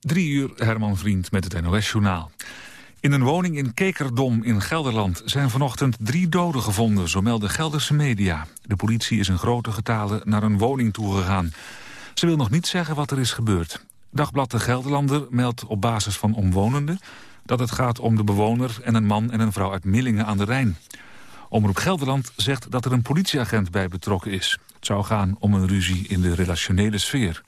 Drie uur Herman Vriend met het NOS-journaal. In een woning in Kekerdom in Gelderland zijn vanochtend drie doden gevonden, zo melden Gelderse media. De politie is in grote getalen naar een woning toegegaan. Ze wil nog niet zeggen wat er is gebeurd. Dagblad De Gelderlander meldt op basis van omwonenden dat het gaat om de bewoner en een man en een vrouw uit Millingen aan de Rijn. Omroep Gelderland zegt dat er een politieagent bij betrokken is. Het zou gaan om een ruzie in de relationele sfeer.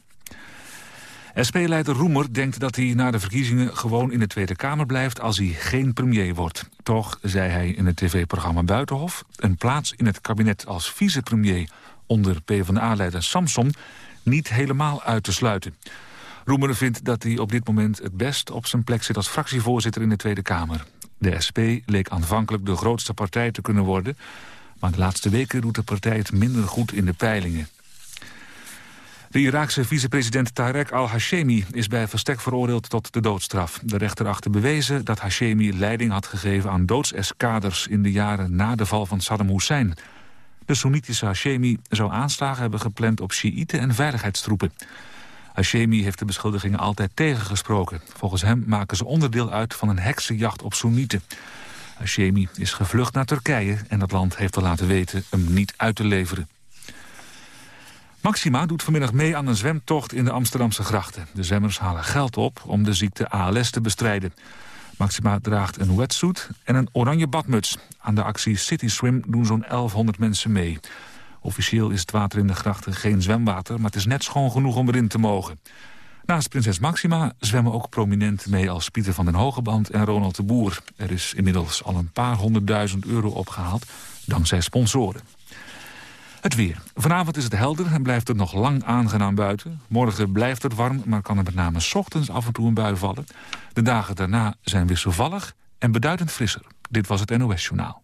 SP-leider Roemer denkt dat hij na de verkiezingen gewoon in de Tweede Kamer blijft als hij geen premier wordt. Toch, zei hij in het tv-programma Buitenhof, een plaats in het kabinet als vicepremier onder PvdA-leider Samson niet helemaal uit te sluiten. Roemer vindt dat hij op dit moment het best op zijn plek zit als fractievoorzitter in de Tweede Kamer. De SP leek aanvankelijk de grootste partij te kunnen worden... maar de laatste weken doet de partij het minder goed in de peilingen. De Iraakse vicepresident Tarek al-Hashemi is bij verstek veroordeeld tot de doodstraf. De rechter achter bewezen dat Hashemi leiding had gegeven aan doodseskaders in de jaren na de val van Saddam Hussein. De Soenitische Hashemi zou aanslagen hebben gepland op Sjiïten en veiligheidstroepen. Hashemi heeft de beschuldigingen altijd tegengesproken. Volgens hem maken ze onderdeel uit van een heksenjacht op Soenieten. Hashemi is gevlucht naar Turkije en dat land heeft al laten weten hem niet uit te leveren. Maxima doet vanmiddag mee aan een zwemtocht in de Amsterdamse grachten. De zwemmers halen geld op om de ziekte ALS te bestrijden. Maxima draagt een wetsuit en een oranje badmuts. Aan de actie City Swim doen zo'n 1100 mensen mee. Officieel is het water in de grachten geen zwemwater... maar het is net schoon genoeg om erin te mogen. Naast prinses Maxima zwemmen ook prominenten mee... als Pieter van den Hogeband en Ronald de Boer. Er is inmiddels al een paar honderdduizend euro opgehaald... dankzij sponsoren. Het weer. Vanavond is het helder en blijft het nog lang aangenaam buiten. Morgen blijft het warm, maar kan er met name ochtends af en toe een bui vallen. De dagen daarna zijn wisselvallig en beduidend frisser. Dit was het NOS Journaal.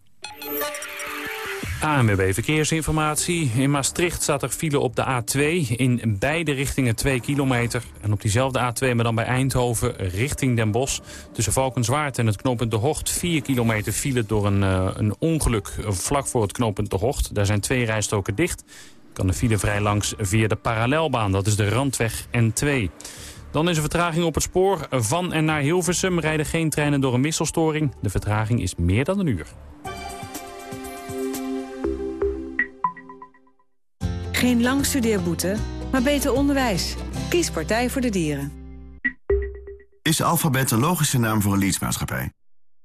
ANWB Verkeersinformatie. In Maastricht staat er file op de A2. In beide richtingen 2 kilometer. En op diezelfde A2, maar dan bij Eindhoven, richting Den Bosch. Tussen Valkenswaard en het knooppunt De Hocht. 4 kilometer file door een, uh, een ongeluk vlak voor het knooppunt De Hocht. Daar zijn twee rijstoken dicht. Kan de file vrij langs via de parallelbaan. Dat is de Randweg N2. Dan is er vertraging op het spoor. Van en naar Hilversum rijden geen treinen door een wisselstoring. De vertraging is meer dan een uur. Geen lang studeerboete, maar beter onderwijs. Kies Partij voor de Dieren. Is Alphabet een logische naam voor een leadsmaatschappij?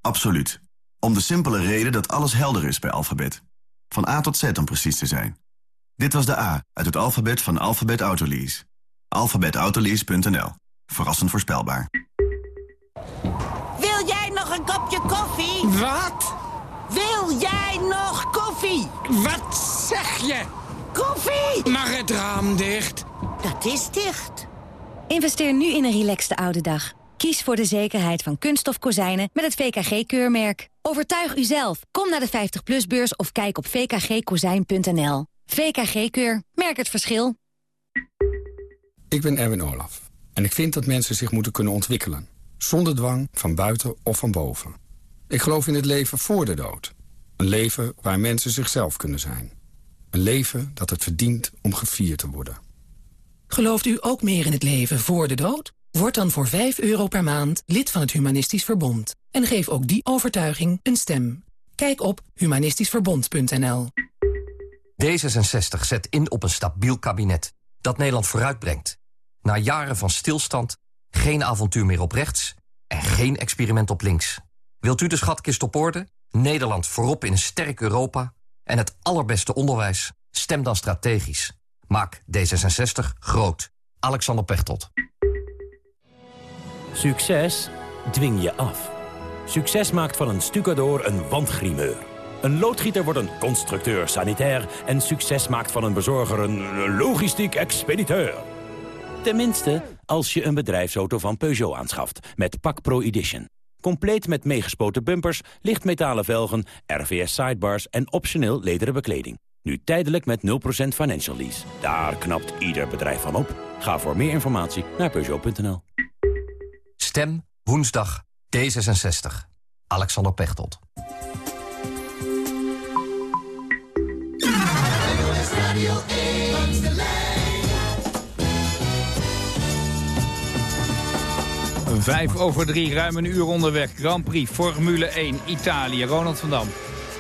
Absoluut. Om de simpele reden dat alles helder is bij Alphabet. Van A tot Z om precies te zijn. Dit was de A uit het alfabet van Alphabet Autolease. alphabetautolease.nl. Verrassend voorspelbaar. Wil jij nog een kopje koffie? Wat? Wil jij nog koffie? Wat zeg je? Koffie! Mag het raam dicht? Dat is dicht. Investeer nu in een relaxte oude dag. Kies voor de zekerheid van kunststof kozijnen met het VKG-keurmerk. Overtuig uzelf. Kom naar de 50PLUS-beurs of kijk op vkgkozijn.nl. VKG-keur. Merk het verschil. Ik ben Erwin Olaf. En ik vind dat mensen zich moeten kunnen ontwikkelen. Zonder dwang, van buiten of van boven. Ik geloof in het leven voor de dood. Een leven waar mensen zichzelf kunnen zijn. Een leven dat het verdient om gevierd te worden. Gelooft u ook meer in het leven voor de dood? Word dan voor 5 euro per maand lid van het Humanistisch Verbond. En geef ook die overtuiging een stem. Kijk op humanistischverbond.nl D66 zet in op een stabiel kabinet dat Nederland vooruitbrengt. Na jaren van stilstand, geen avontuur meer op rechts en geen experiment op links. Wilt u de schatkist op orde? Nederland voorop in een sterk Europa en het allerbeste onderwijs? Stem dan strategisch. Maak D66 groot. Alexander Pechtold. Succes dwing je af. Succes maakt van een stucador een wandgrimeur. Een loodgieter wordt een constructeur sanitair... en succes maakt van een bezorger een logistiek expediteur. Tenminste, als je een bedrijfsauto van Peugeot aanschaft... met Pak Pro Edition. Compleet met meegespoten bumpers, lichtmetalen velgen, RVS sidebars en optioneel lederen bekleding. Nu tijdelijk met 0% financial lease. Daar knapt ieder bedrijf van op. Ga voor meer informatie naar Peugeot.nl. Stem woensdag D66. Alexander Pechtold. Vijf over drie, ruim een uur onderweg. Grand Prix, Formule 1, Italië. Ronald van Dam.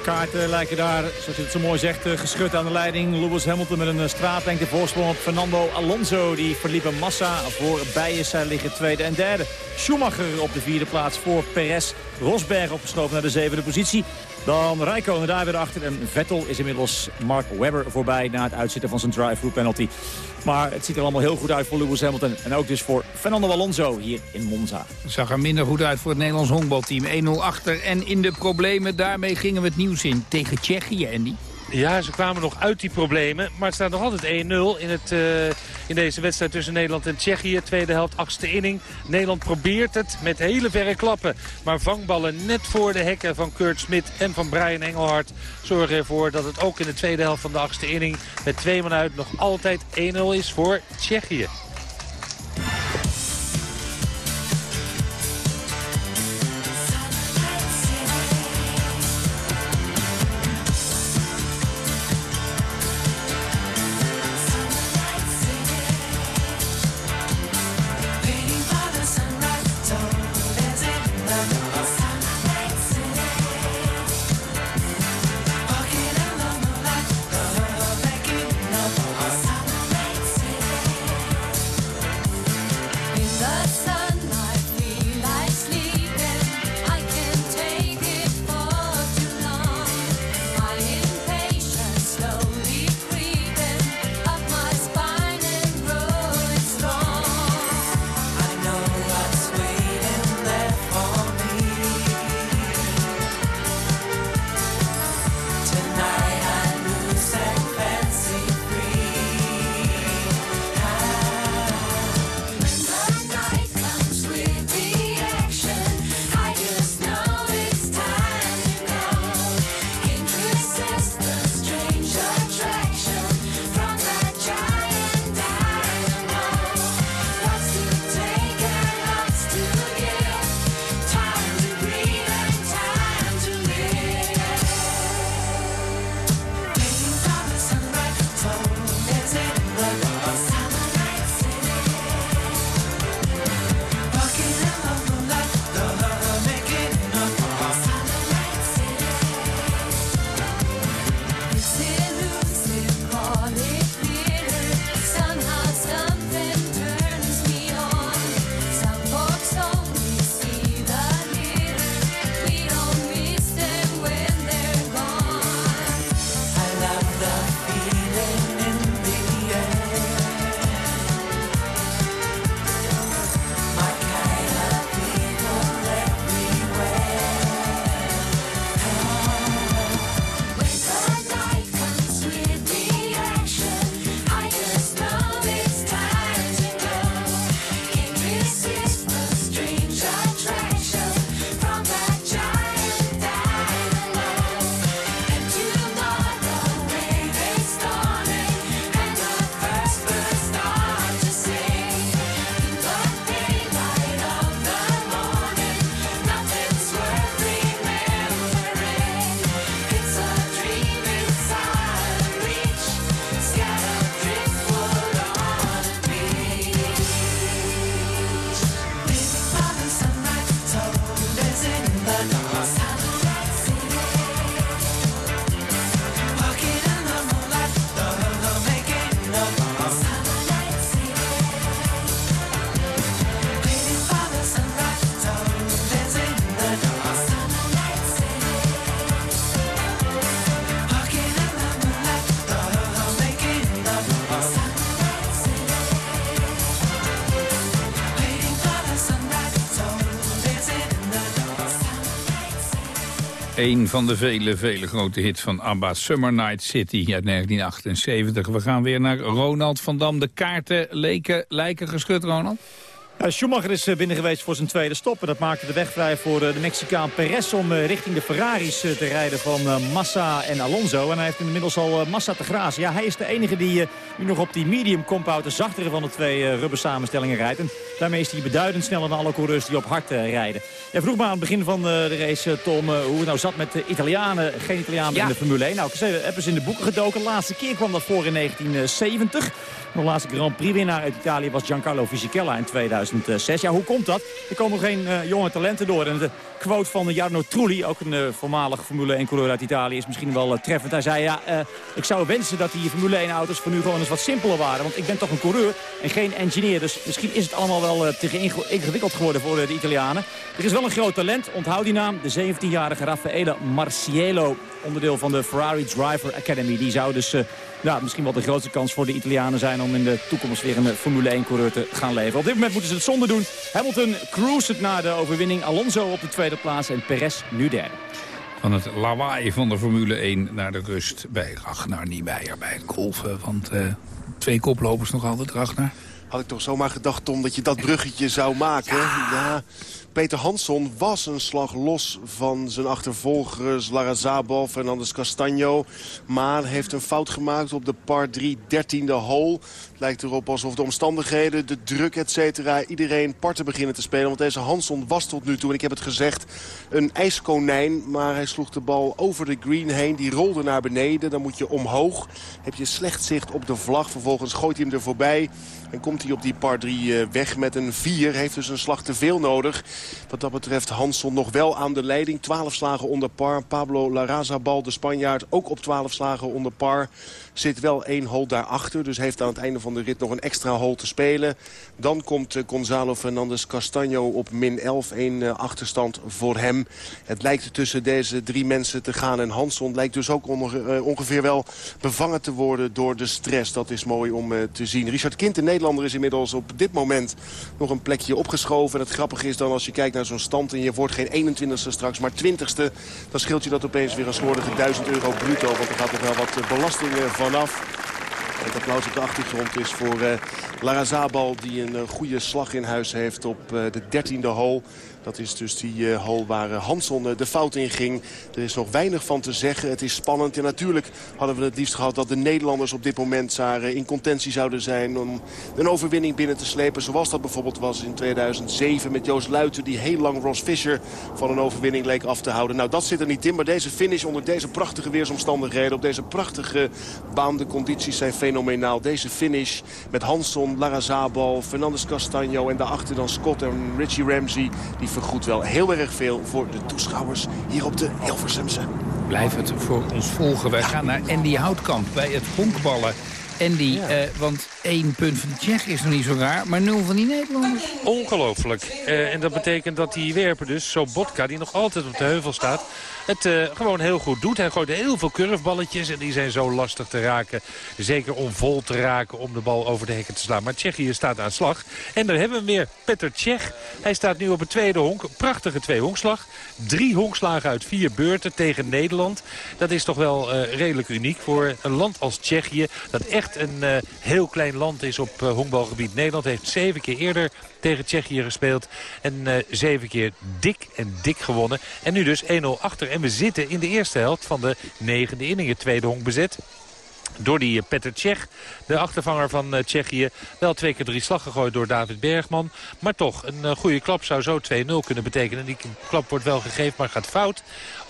Kaarten lijken daar, zoals je het zo mooi zegt, eh, geschud aan de leiding. Lewis Hamilton met een eh, straatlengte voorsprong op Fernando Alonso. Die verliep een massa voorbij is. Zij liggen tweede en derde. Schumacher op de vierde plaats voor Perez. Rosberg opgeschoven naar de zevende positie. Dan Rijkonen daar weer achter. En Vettel is inmiddels Mark Webber voorbij na het uitzitten van zijn drive-through penalty. Maar het ziet er allemaal heel goed uit voor Lewis Hamilton. En ook dus voor Fernando Alonso hier in Monza. Zag er minder goed uit voor het Nederlands honkbalteam. 1-0 achter en in de problemen. Daarmee gingen we het nieuws in tegen Tsjechië, Andy. Ja, ze kwamen nog uit die problemen. Maar het staat nog altijd 1-0 in, het, uh, in deze wedstrijd tussen Nederland en Tsjechië. Tweede helft, achtste inning. Nederland probeert het met hele verre klappen. Maar vangballen net voor de hekken van Kurt Smit en van Brian Engelhard... zorgen ervoor dat het ook in de tweede helft van de achtste inning... met twee man uit nog altijd 1-0 is voor Tsjechië. Een van de vele, vele grote hits van ABBA, Summer Night City uit 1978. We gaan weer naar Ronald van Dam. De kaarten leken, lijken geschud, Ronald? Schumacher is eh, binnen geweest voor zijn tweede stop. En dat maakte de weg vrij voor eh, de Mexicaan Perez om eh, richting de Ferraris te rijden van Massa en Alonso. En hij heeft inmiddels al Massa te grazen. Ja, hij is de enige die nu nog op die medium compound, de zachtere van de twee rubber samenstellingen rijdt. En daarmee is hij beduidend sneller dan alle coureurs die op hard rijden. Jij vroeg me aan het begin van de race, Tom, hoe het nou zat met de Italianen, geen Italianen in de Formule 1. Nou, ik hebben ze in de boeken gedoken. De laatste keer kwam dat voor in 1970. De laatste Grand Prix winnaar uit Italië was Giancarlo Fisichella in 2006. Ja, hoe komt dat? Er komen geen uh, jonge talenten door. En de quote van Jarno Trulli, ook een uh, voormalig Formule 1-coureur uit Italië, is misschien wel uh, treffend. Hij zei, ja, ik zou wensen dat die Formule 1-auto's voor nu gewoon eens wat simpeler waren. Want ik ben toch een coureur en geen engineer. Dus misschien is het allemaal wel te ingewikkeld geworden voor de Italianen. Er is wel een groot talent, onthoud die naam. De 17-jarige Raffaele Marcielo, onderdeel van de Ferrari Driver Academy. Die zou dus ja, misschien wel de grootste kans voor de Italianen zijn... om in de toekomst weer een Formule 1-coureur te gaan leveren. Op dit moment moeten ze het zonder doen. Hamilton cruised naar de overwinning. Alonso op de tweede plaats en Perez nu derde. Van het lawaai van de Formule 1 naar de rust bij Ragnar Niemeyer bij het golven. Want uh, twee koplopers nog altijd, Ragnar. Had ik toch zomaar gedacht, Tom, dat je dat bruggetje zou maken. ja. Peter Hansson was een slag los van zijn achtervolgers Larrazabal, Fernandes Castaño. Maar heeft een fout gemaakt op de par 3 dertiende hole. Lijkt erop alsof de omstandigheden, de druk, et cetera, iedereen parten beginnen te spelen. Want deze Hansson was tot nu toe, en ik heb het gezegd, een ijskonijn. Maar hij sloeg de bal over de green heen. Die rolde naar beneden. Dan moet je omhoog. Heb je slecht zicht op de vlag. Vervolgens gooit hij hem er voorbij. En komt hij op die par 3 eh, weg met een 4. Heeft dus een slag te veel nodig. Wat dat betreft Hansson nog wel aan de leiding. 12 slagen onder par. Pablo Larrazabal, de Spanjaard, ook op 12 slagen onder par. Zit wel één hole daarachter. Dus heeft aan het einde van de rit nog een extra hole te spelen. Dan komt eh, Gonzalo Fernandez Castaño op min 11. Een eh, achterstand voor hem. Het lijkt tussen deze drie mensen te gaan. En Hansson lijkt dus ook ongeveer wel bevangen te worden door de stress. Dat is mooi om te zien. Richard Kind, de Nederlander, is inmiddels op dit moment nog een plekje opgeschoven. En het grappige is dan als je kijkt naar zo'n stand... en je wordt geen 21ste straks, maar 20ste... dan scheelt je dat opeens weer een slordige 1000 euro bruto. Want er gaat nog wel wat eh, belastingen vanaf. Het applaus op de achtergrond is voor uh, Lara Zabal... die een uh, goede slag in huis heeft op uh, de 13e hole. Dat is dus die uh, hole waar uh, Hansson uh, de fout in ging. Er is nog weinig van te zeggen. Het is spannend. En natuurlijk hadden we het liefst gehad dat de Nederlanders op dit moment zaren in contentie zouden zijn om een overwinning binnen te slepen. Zoals dat bijvoorbeeld was in 2007 met Joost Luiten die heel lang Ross Fischer van een overwinning leek af te houden. Nou dat zit er niet in. Maar deze finish onder deze prachtige weersomstandigheden op deze prachtige baan. De condities zijn fenomenaal. Deze finish met Hansson, Lara Zabal, Fernandes Castaño en daarachter dan Scott en Richie Ramsey. Die vergoedt wel heel erg veel voor de toeschouwers hier op de Hilversumse. Blijf het voor ons volgen. Wij gaan naar Andy Houtkamp bij het honkballen. Andy, ja. uh, want één punt van de Tsjech is nog niet zo raar, maar nul van die Nederlanders. Ongelooflijk. Uh, en dat betekent dat die werper dus, Sobotka, die nog altijd op de heuvel staat het uh, gewoon heel goed doet. Hij gooit heel veel curveballetjes en die zijn zo lastig te raken. Zeker om vol te raken om de bal over de hekken te slaan. Maar Tsjechië staat aan slag. En daar hebben we weer Petter Tsjech. Hij staat nu op het tweede honk. Prachtige twee honkslag. Drie honkslagen uit vier beurten tegen Nederland. Dat is toch wel uh, redelijk uniek voor een land als Tsjechië. Dat echt een uh, heel klein land is op honkbalgebied. Nederland heeft zeven keer eerder tegen Tsjechië gespeeld. En zeven keer dik en dik gewonnen. En nu dus 1-0 achter. En we zitten in de eerste helft van de negende inning. Het tweede honk bezet door die eh, Petr Cech, de achtervanger van uh, Tsjechië. Wel twee keer drie slag gegooid door David Bergman. Maar toch, een uh, goede klap zou zo 2-0 kunnen betekenen. Die klap wordt wel gegeven, maar gaat fout.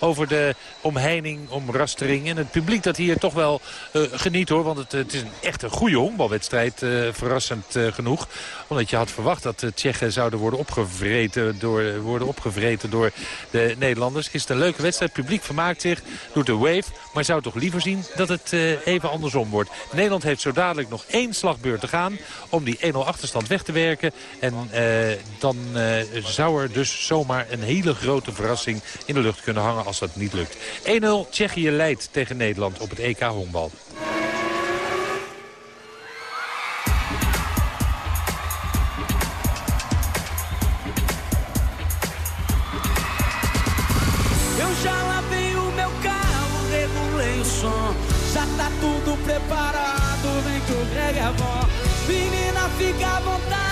Over de omheining, omrastering. En het publiek dat hier toch wel uh, geniet hoor. Want het, het, is een echt een goede honkbalwedstrijd. verrassend genoeg. Omdat je had verwacht dat de Tsjechen zouden worden opgevreten, door, worden opgevreten door de Nederlanders. Is het een leuke wedstrijd. Het publiek vermaakt zich, doet de wave. Maar zou toch liever zien dat het even andersom wordt. Nederland heeft zo dadelijk nog één slagbeurt te gaan om die 1-0 achterstand weg te werken. En dan zou er dus zomaar een hele grote verrassing in de lucht kunnen hangen als dat niet lukt. 1-0 Tsjechië leidt tegen Nederland op het EK honkbal. preparado, vem que o reggae é bom. Menina, fica à vontade,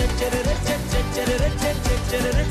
generation.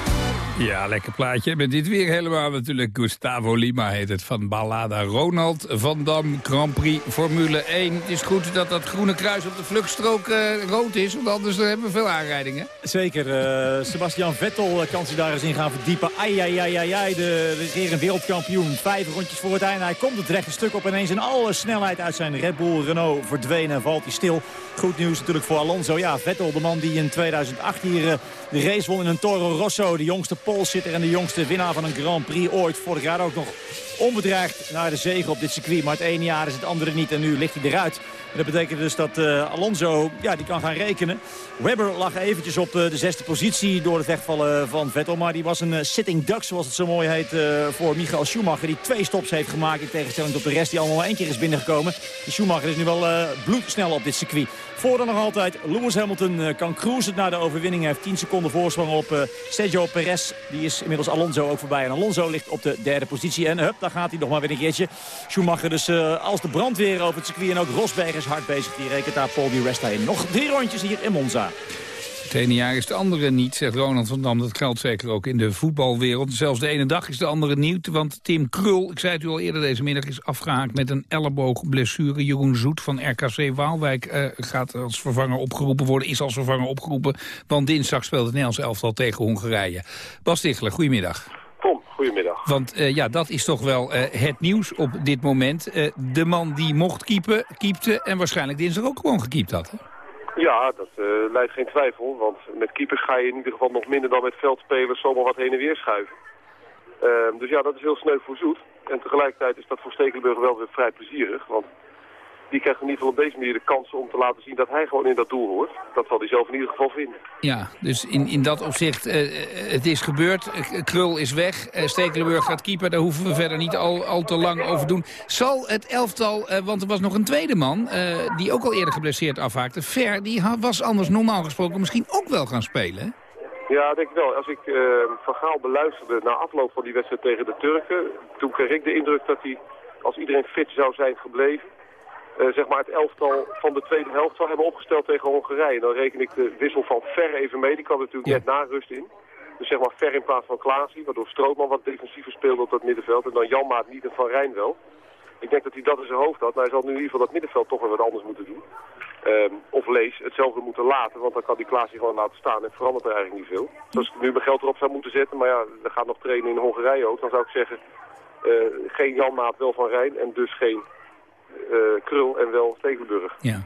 Ja, lekker plaatje. Met dit weer helemaal natuurlijk Gustavo Lima heet het. Van Ballada Ronald van Dam Grand Prix Formule 1. Het is goed dat dat groene kruis op de vluchtstrook eh, rood is. Want anders eh, hebben we veel aanrijdingen. Zeker. eh, Sebastian Vettel kan zich daar eens in gaan verdiepen. Ai, ai, ai, ai, ai. De regerend wereldkampioen. Vijf rondjes voor het einde. Hij komt het rechte stuk op. Ineens in alle snelheid uit zijn Red Bull Renault verdwenen. En valt hij stil. Goed nieuws natuurlijk voor Alonso. Ja, Vettel, de man die in 2008 hier de race won in een Toro Rosso. De jongste polsitter en de jongste winnaar van een Grand Prix ooit. Vorig jaar ook nog onbedreigd naar de zege op dit circuit. Maar het ene jaar is het andere niet en nu ligt hij eruit. En dat betekent dus dat eh, Alonso ja, die kan gaan rekenen. Webber lag eventjes op eh, de zesde positie door het wegvallen van Vettel. Maar die was een eh, sitting duck, zoals het zo mooi heet, voor Michael Schumacher. Die twee stops heeft gemaakt in tegenstelling tot de rest die allemaal maar één keer is binnengekomen. Schumacher is nu wel bloedsnel op dit circuit. Voordat nog altijd Lewis Hamilton eh, kan cruisen naar de overwinning. Hij heeft 10 seconden voorsprong op eh, Sergio Perez. Die is inmiddels Alonso ook voorbij. En Alonso ligt op de derde positie. En hup, daar gaat hij nog maar weer een keertje. Schumacher dus eh, als de brandweer over het circuit. En ook Rosberg is hard bezig. Die rekent daar Paul Di Resta in. Nog drie rondjes hier in Monza. Het ene jaar is de andere niet, zegt Ronald van Dam. Dat geldt zeker ook in de voetbalwereld. Zelfs de ene dag is de andere nieuw. Want Tim Krul, ik zei het u al eerder deze middag, is afgehaakt met een elleboogblessure. Jeroen Zoet van RKC Waalwijk eh, gaat als vervanger opgeroepen worden. Is als vervanger opgeroepen. Want dinsdag speelt het Nederlands elftal tegen Hongarije. Bas Tichler, goedemiddag. Tom, goedemiddag. Want eh, ja, dat is toch wel eh, het nieuws op dit moment. De man die mocht keepen, keepte en waarschijnlijk dinsdag ook gewoon gekiept had. hè? Ja, dat eh, leidt geen twijfel. Want met keepers ga je in ieder geval nog minder dan met veldspelers zomaar wat heen en weer schuiven. Ehm, dus ja, dat is heel sneu voor Zoet. En tegelijkertijd is dat voor Stekelenburg wel weer vrij plezierig. Want die krijgt in ieder geval op deze manier de kans om te laten zien dat hij gewoon in dat doel hoort. Dat zal hij zelf in ieder geval vinden. Ja, dus in, in dat opzicht, eh, eh, het is gebeurd. Eh, Krul is weg. Eh, Stekelenburg gaat keeper. Daar hoeven we verder niet al, al te lang over doen. Zal het elftal, want er was nog een tweede man... die ook al eerder geblesseerd afhaakte. Ver, die was anders normaal gesproken misschien ook wel gaan spelen. Ja, denk ik wel. Als ik Van Gaal beluisterde na afloop van die wedstrijd tegen de Turken... toen kreeg ik de indruk dat hij, als iedereen fit zou zijn gebleven... eh, zeg maar het elftal van de tweede helft zou hebben opgesteld tegen Hongarije. Dan reken ik de wissel van Ver even mee. Die kwam natuurlijk net na rust in. Dus zeg maar ver in plaats van Klaasie, waardoor Strootman wat defensiever speelde op dat middenveld. En dan Janmaat niet en Van Rijn wel. Ik denk dat hij dat in zijn hoofd had. Maar hij zal nu in ieder geval dat middenveld toch weer wat anders moeten doen. Ehm, of Lees hetzelfde moeten laten, want dan kan die Klaasie gewoon laten staan en verandert er eigenlijk niet veel. Dus als ik nu mijn geld erop zou moeten zetten, maar ja, er gaat nog trainen in Hongarije ook, dan zou ik zeggen, eh, geen Janmaat, wel Van Rijn en dus geen Krul en wel Stekelenburg. Ja.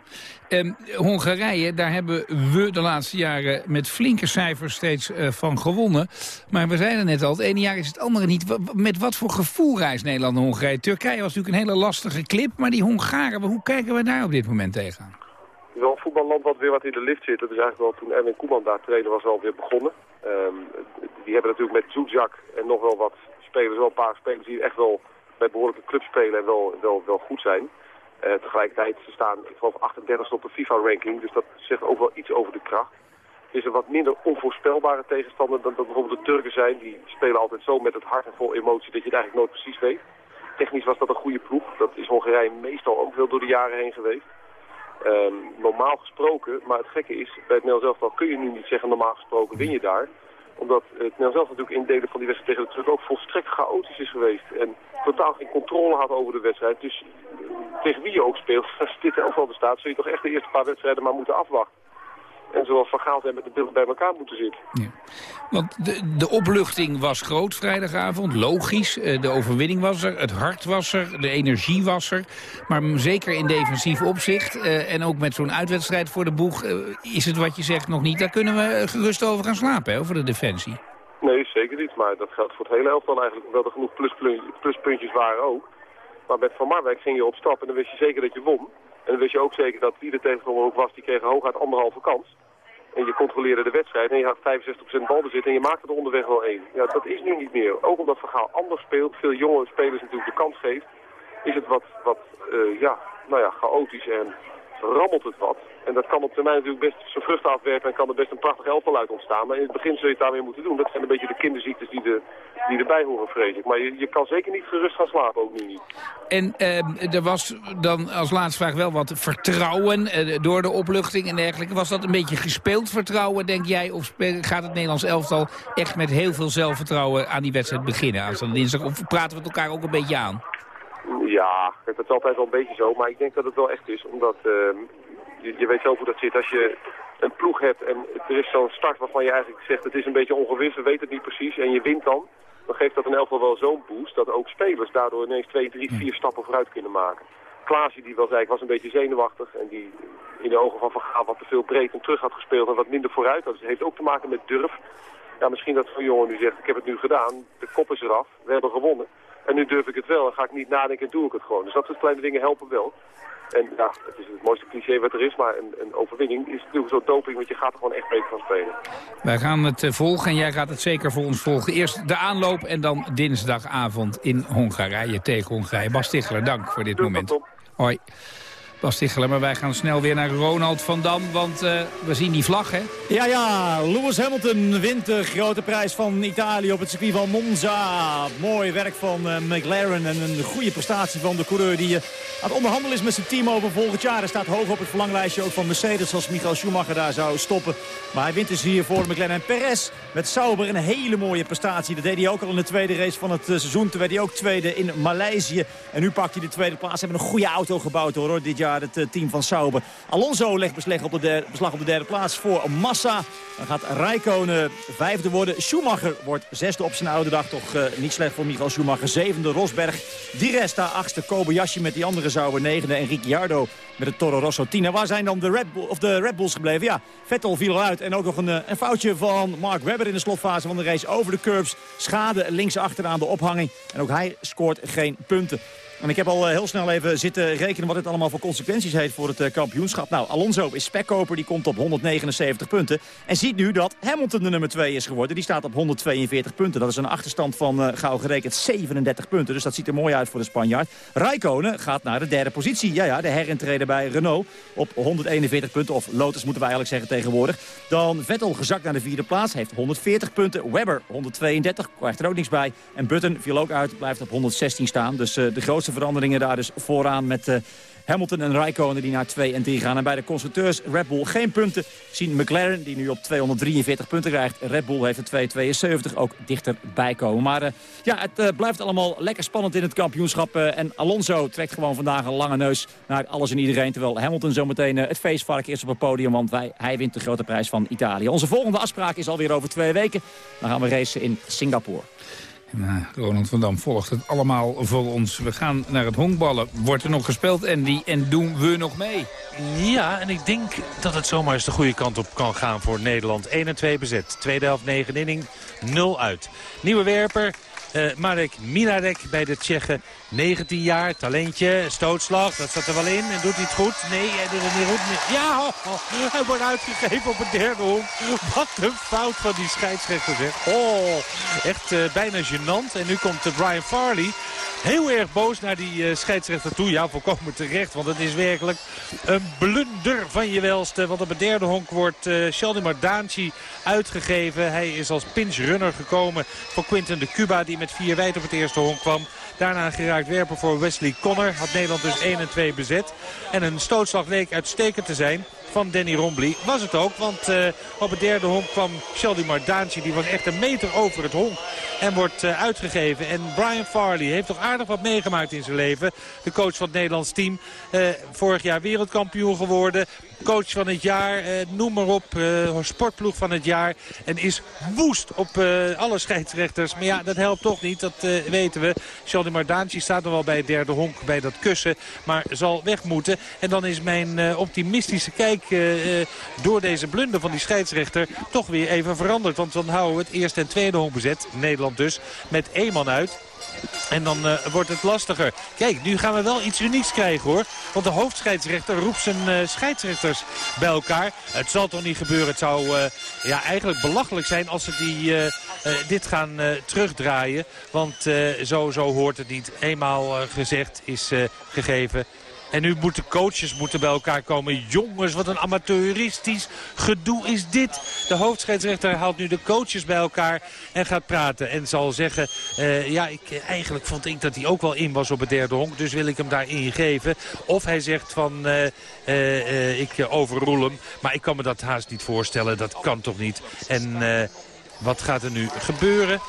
Um, Hongarije, daar hebben we de laatste jaren met flinke cijfers steeds uh, van gewonnen. Maar we zeiden net al, het ene jaar is het andere niet. Met wat voor gevoel reist Nederland naar Hongarije? Turkije was natuurlijk een hele lastige clip, maar die Hongaren, hoe kijken we daar op dit moment tegenaan? Het is wel een voetballand wat weer wat in de lift zit. Dat is eigenlijk wel toen Erwin Koeman daar trainer was al weer begonnen. Um, die hebben natuurlijk met Zuzak en nog wel wat spelers, wel een paar spelers die echt wel bij behoorlijke clubs spelen en wel, wel, wel goed zijn. Uh, tegelijkertijd, ze staan ik geloof 38 op de FIFA-ranking, dus dat zegt ook wel iets over de kracht. Het is een wat minder onvoorspelbare tegenstander dan dat bijvoorbeeld de Turken zijn. Die spelen altijd zo met het hart en vol emotie dat je het eigenlijk nooit precies weet. Technisch was dat een goede ploeg. Dat is Hongarije meestal ook veel door de jaren heen geweest. Um, normaal gesproken, maar het gekke is, bij het Nederlands elftal kun je nu niet zeggen normaal gesproken win je daar omdat het Nederlands zelf natuurlijk in delen van die wedstrijd tegen Turk ook volstrekt chaotisch is geweest. En totaal geen controle had over de wedstrijd. Dus tegen wie je ook speelt, als dit elftal bestaat, zul je toch echt de eerste paar wedstrijden maar moeten afwachten. En zoals Van Gaal zijn met de billen bij elkaar moeten zitten. Ja. Want de, de opluchting was groot vrijdagavond, logisch. Eh, de overwinning was er, het hart was er, de energie was er. Maar zeker in defensief opzicht uh, en ook met zo'n uitwedstrijd voor de boeg... Uh, is het wat je zegt nog niet. Daar kunnen we gerust over gaan slapen, hè, over de defensie. Nee, zeker niet. Maar dat geldt voor het hele elftal eigenlijk. Hoewel er genoeg pluspuntjes waren ook. Maar met Van Marwijk ging je op stap en dan wist je zeker dat je won. En dan wist je ook zeker dat wie de tegenstander ook was, die kreeg hooguit anderhalve kans. En je controleerde de wedstrijd en je had 65% balbezit en je maakte er onderweg wel één. Ja, dat is nu niet meer. Ook omdat Vergaal anders speelt, veel jonge spelers natuurlijk de kans geeft, is het wat, wat uh, ja, nou ja, chaotisch en rammelt het wat. En dat kan op termijn natuurlijk best zijn vruchten afwerpen en kan er best een prachtig elftal uit ontstaan. Maar in het begin zul je het daarmee moeten doen. Dat zijn een beetje de kinderziektes die, de, die erbij horen, vrees ik. Maar je, je kan zeker niet gerust gaan slapen, ook nu niet. En eh, er was dan als laatste vraag wel wat vertrouwen eh, door de opluchting en dergelijke. Was dat een beetje gespeeld vertrouwen, denk jij? Of gaat het Nederlands elftal echt met heel veel zelfvertrouwen aan die wedstrijd beginnen? Aanstaande dinsdag? Of praten we het elkaar ook een beetje aan? Ja, het is altijd wel een beetje zo, maar ik denk dat het wel echt is. Omdat uh, je, je, weet zelf hoe dat zit. Als je een ploeg hebt en er is zo'n start waarvan je eigenlijk zegt... het is een beetje ongewis, we weten het niet precies en je wint dan... dan geeft dat in elk geval wel zo'n boost dat ook spelers daardoor ineens twee, drie, vier stappen vooruit kunnen maken. Klaasje, die wel zei, ik was een beetje zenuwachtig en die in de ogen van Van Gaal wat te veel breed en terug had gespeeld en wat minder vooruit. Dat heeft ook te maken met durf. Ja, misschien dat zo'n jongen nu zegt, ik heb het nu gedaan, de kop is eraf, we hebben gewonnen. En nu durf ik het wel en ga ik niet nadenken en doe ik het gewoon. Dus dat soort kleine dingen helpen wel. En ja, het is het mooiste cliché wat er is, maar een, een overwinning is natuurlijk zo doping, want je gaat er gewoon echt beter van spelen. Wij gaan het uh, volgen en jij gaat het zeker voor ons volgen. Eerst de aanloop en dan dinsdagavond in Hongarije tegen Hongarije. Bas Tichler, dank voor dit moment. Hoi. Bas Tichelen. Maar wij gaan snel weer naar Ronald van Dam, want uh, we zien die vlag, hè? Ja, ja. Lewis Hamilton wint de grote prijs van Italië op het circuit van Monza. Mooi werk van uh, McLaren en een goede prestatie van de coureur die uh, aan het onderhandelen is met zijn team over volgend jaar. Hij staat hoog op het verlanglijstje ook van Mercedes als Michael Schumacher daar zou stoppen. Maar hij wint dus hier voor McLaren en Perez met Sauber een hele mooie prestatie. Dat deed hij ook al in de tweede race van het seizoen. Toen werd hij ook tweede in Maleisië. En nu pakt hij de tweede plaats. Ze hebben een goede auto gebouwd hoor, dit jaar het eh, team van Sauber. Alonso legt beslag op de derde, beslag op de derde plaats voor Massa. Dan gaat Rijkonen vijfde worden. Schumacher wordt zesde op zijn oude dag. Toch uh, niet slecht voor Michael Schumacher. Zevende Rosberg. Di Resta achtste. Kobayashi met die andere Sauber negende. En Ricciardo met de Toro Rosso 10. waar zijn dan de Red, Bull, of de Red Bulls gebleven? Ja, Vettel viel eruit. En ook nog een, eh, een foutje van Mark Webber in de slotfase van de race over de curbs. Schade links achteraan de ophanging. En ook hij scoort geen punten. En ik heb al eh, heel snel even zitten rekenen wat dit allemaal voor consequenties heeft voor het eh, kampioenschap. Nou, Alonso is spekkoper, die komt op 179 punten. En ziet nu dat Hamilton de nummer 2 is geworden. Die staat op 142 punten. Dat is een achterstand van uh, gauw gerekend 37 punten. Dus dat ziet er mooi uit voor de Spanjaard. Raikkonen gaat naar de derde positie. Ja, ja, de herintreden bij Renault op 141 punten. Of Lotus moeten wij eigenlijk zeggen tegenwoordig. Dan Vettel gezakt naar de vierde plaats. Heeft 140 punten. Webber 132, krijgt er ook niks bij. En Button viel ook uit, blijft op 116 staan. Dus de grootste veranderingen daar dus vooraan met... Uh, Hamilton en Raikkonen die naar 2 en 3 gaan. En bij de constructeurs Red Bull geen punten. Zien McLaren die nu op 243 punten krijgt. Red Bull heeft er 272 ook dichterbij komen. Maar uh, ja, het uh, blijft allemaal lekker spannend in het kampioenschap. En Alonso trekt gewoon vandaag een lange neus naar alles en iedereen. Terwijl Hamilton zometeen het feestvark is op het podium. Want wij, hij wint de grote prijs van Italië. Onze volgende afspraak is alweer over twee weken. Dan gaan we racen in Singapore. Ronald van Dam volgt het allemaal voor ons. We gaan naar het honkballen. Wordt er nog gespeeld, Andy? En doen we nog mee? Ja, en ik denk dat het zomaar eens de goede kant op kan gaan voor Nederland. 1 en 2 bezet. Tweede helft 9 inning, 0 uit. Nieuwe werper, uh, Marek Minarek bij de Tsjechen. 19 jaar, talentje, stootslag, dat zat er wel in. En doet hij het goed? Nee, hij doet het niet goed. Ja, hij wordt uitgegeven op een derde honk. Wat een fout van die scheidsrechter zeg. Oh, echt uh, bijna gênant. En nu komt uh, Brian Farley heel erg boos naar die uh, scheidsrechter toe. Ja, volkomen terecht, want het is werkelijk een blunder van je welste. Want op het derde honk wordt Sheldon Mardanci uitgegeven. Hij is als pinch-runner gekomen voor Quinten de Cuba... die met vier wijd op het eerste honk kwam. Daarna geraakt werpen voor Wesley Connor. Had Nederland dus 1 en 2 bezet. En een stootslag leek uitstekend te zijn van Danny Rombly. Was het ook, want uh, op het derde honk kwam Shelby Mardanci. Die was echt een meter over het honk en wordt uh, uitgegeven. En Brian Farley heeft toch aardig wat meegemaakt in zijn leven. De coach van het Nederlands team. Uh, vorig jaar wereldkampioen geworden. Coach van het jaar, noem maar op. sportploeg van het jaar. En is woest op alle scheidsrechters. Maar ja, dat helpt toch niet, dat weten we. Shelby Mardanci staat nog wel bij het derde honk, bij dat kussen. Maar zal weg moeten. En dan is mijn optimistische kijk uh, uh, door deze blunder van die scheidsrechter toch weer even veranderd. Want dan houden we het eerste en tweede honk bezet. Nederland dus met één man uit. En dan uh, wordt het lastiger. Kijk, nu gaan we wel iets unieks krijgen hoor. Want de hoofdscheidsrechter roept zijn scheidsrechters bij elkaar. Het zal toch niet gebeuren. Het zou ja, eigenlijk belachelijk zijn als ze die, dit gaan terugdraaien. Want zo, zo hoort het niet. Eenmaal gezegd is gegeven. En nu moeten coaches moeten bij elkaar komen. Jongens, wat een amateuristisch gedoe is dit. De hoofdscheidsrechter haalt nu de coaches bij elkaar en gaat praten. En zal zeggen, uh, ja, ik, eigenlijk vond ik dat hij ook wel in was op het derde honk. Dus wil ik hem daarin geven. Of hij zegt van, uh, ik overroel hem. Maar ik kan me dat haast niet voorstellen. Dat kan toch niet. En wat gaat er nu gebeuren?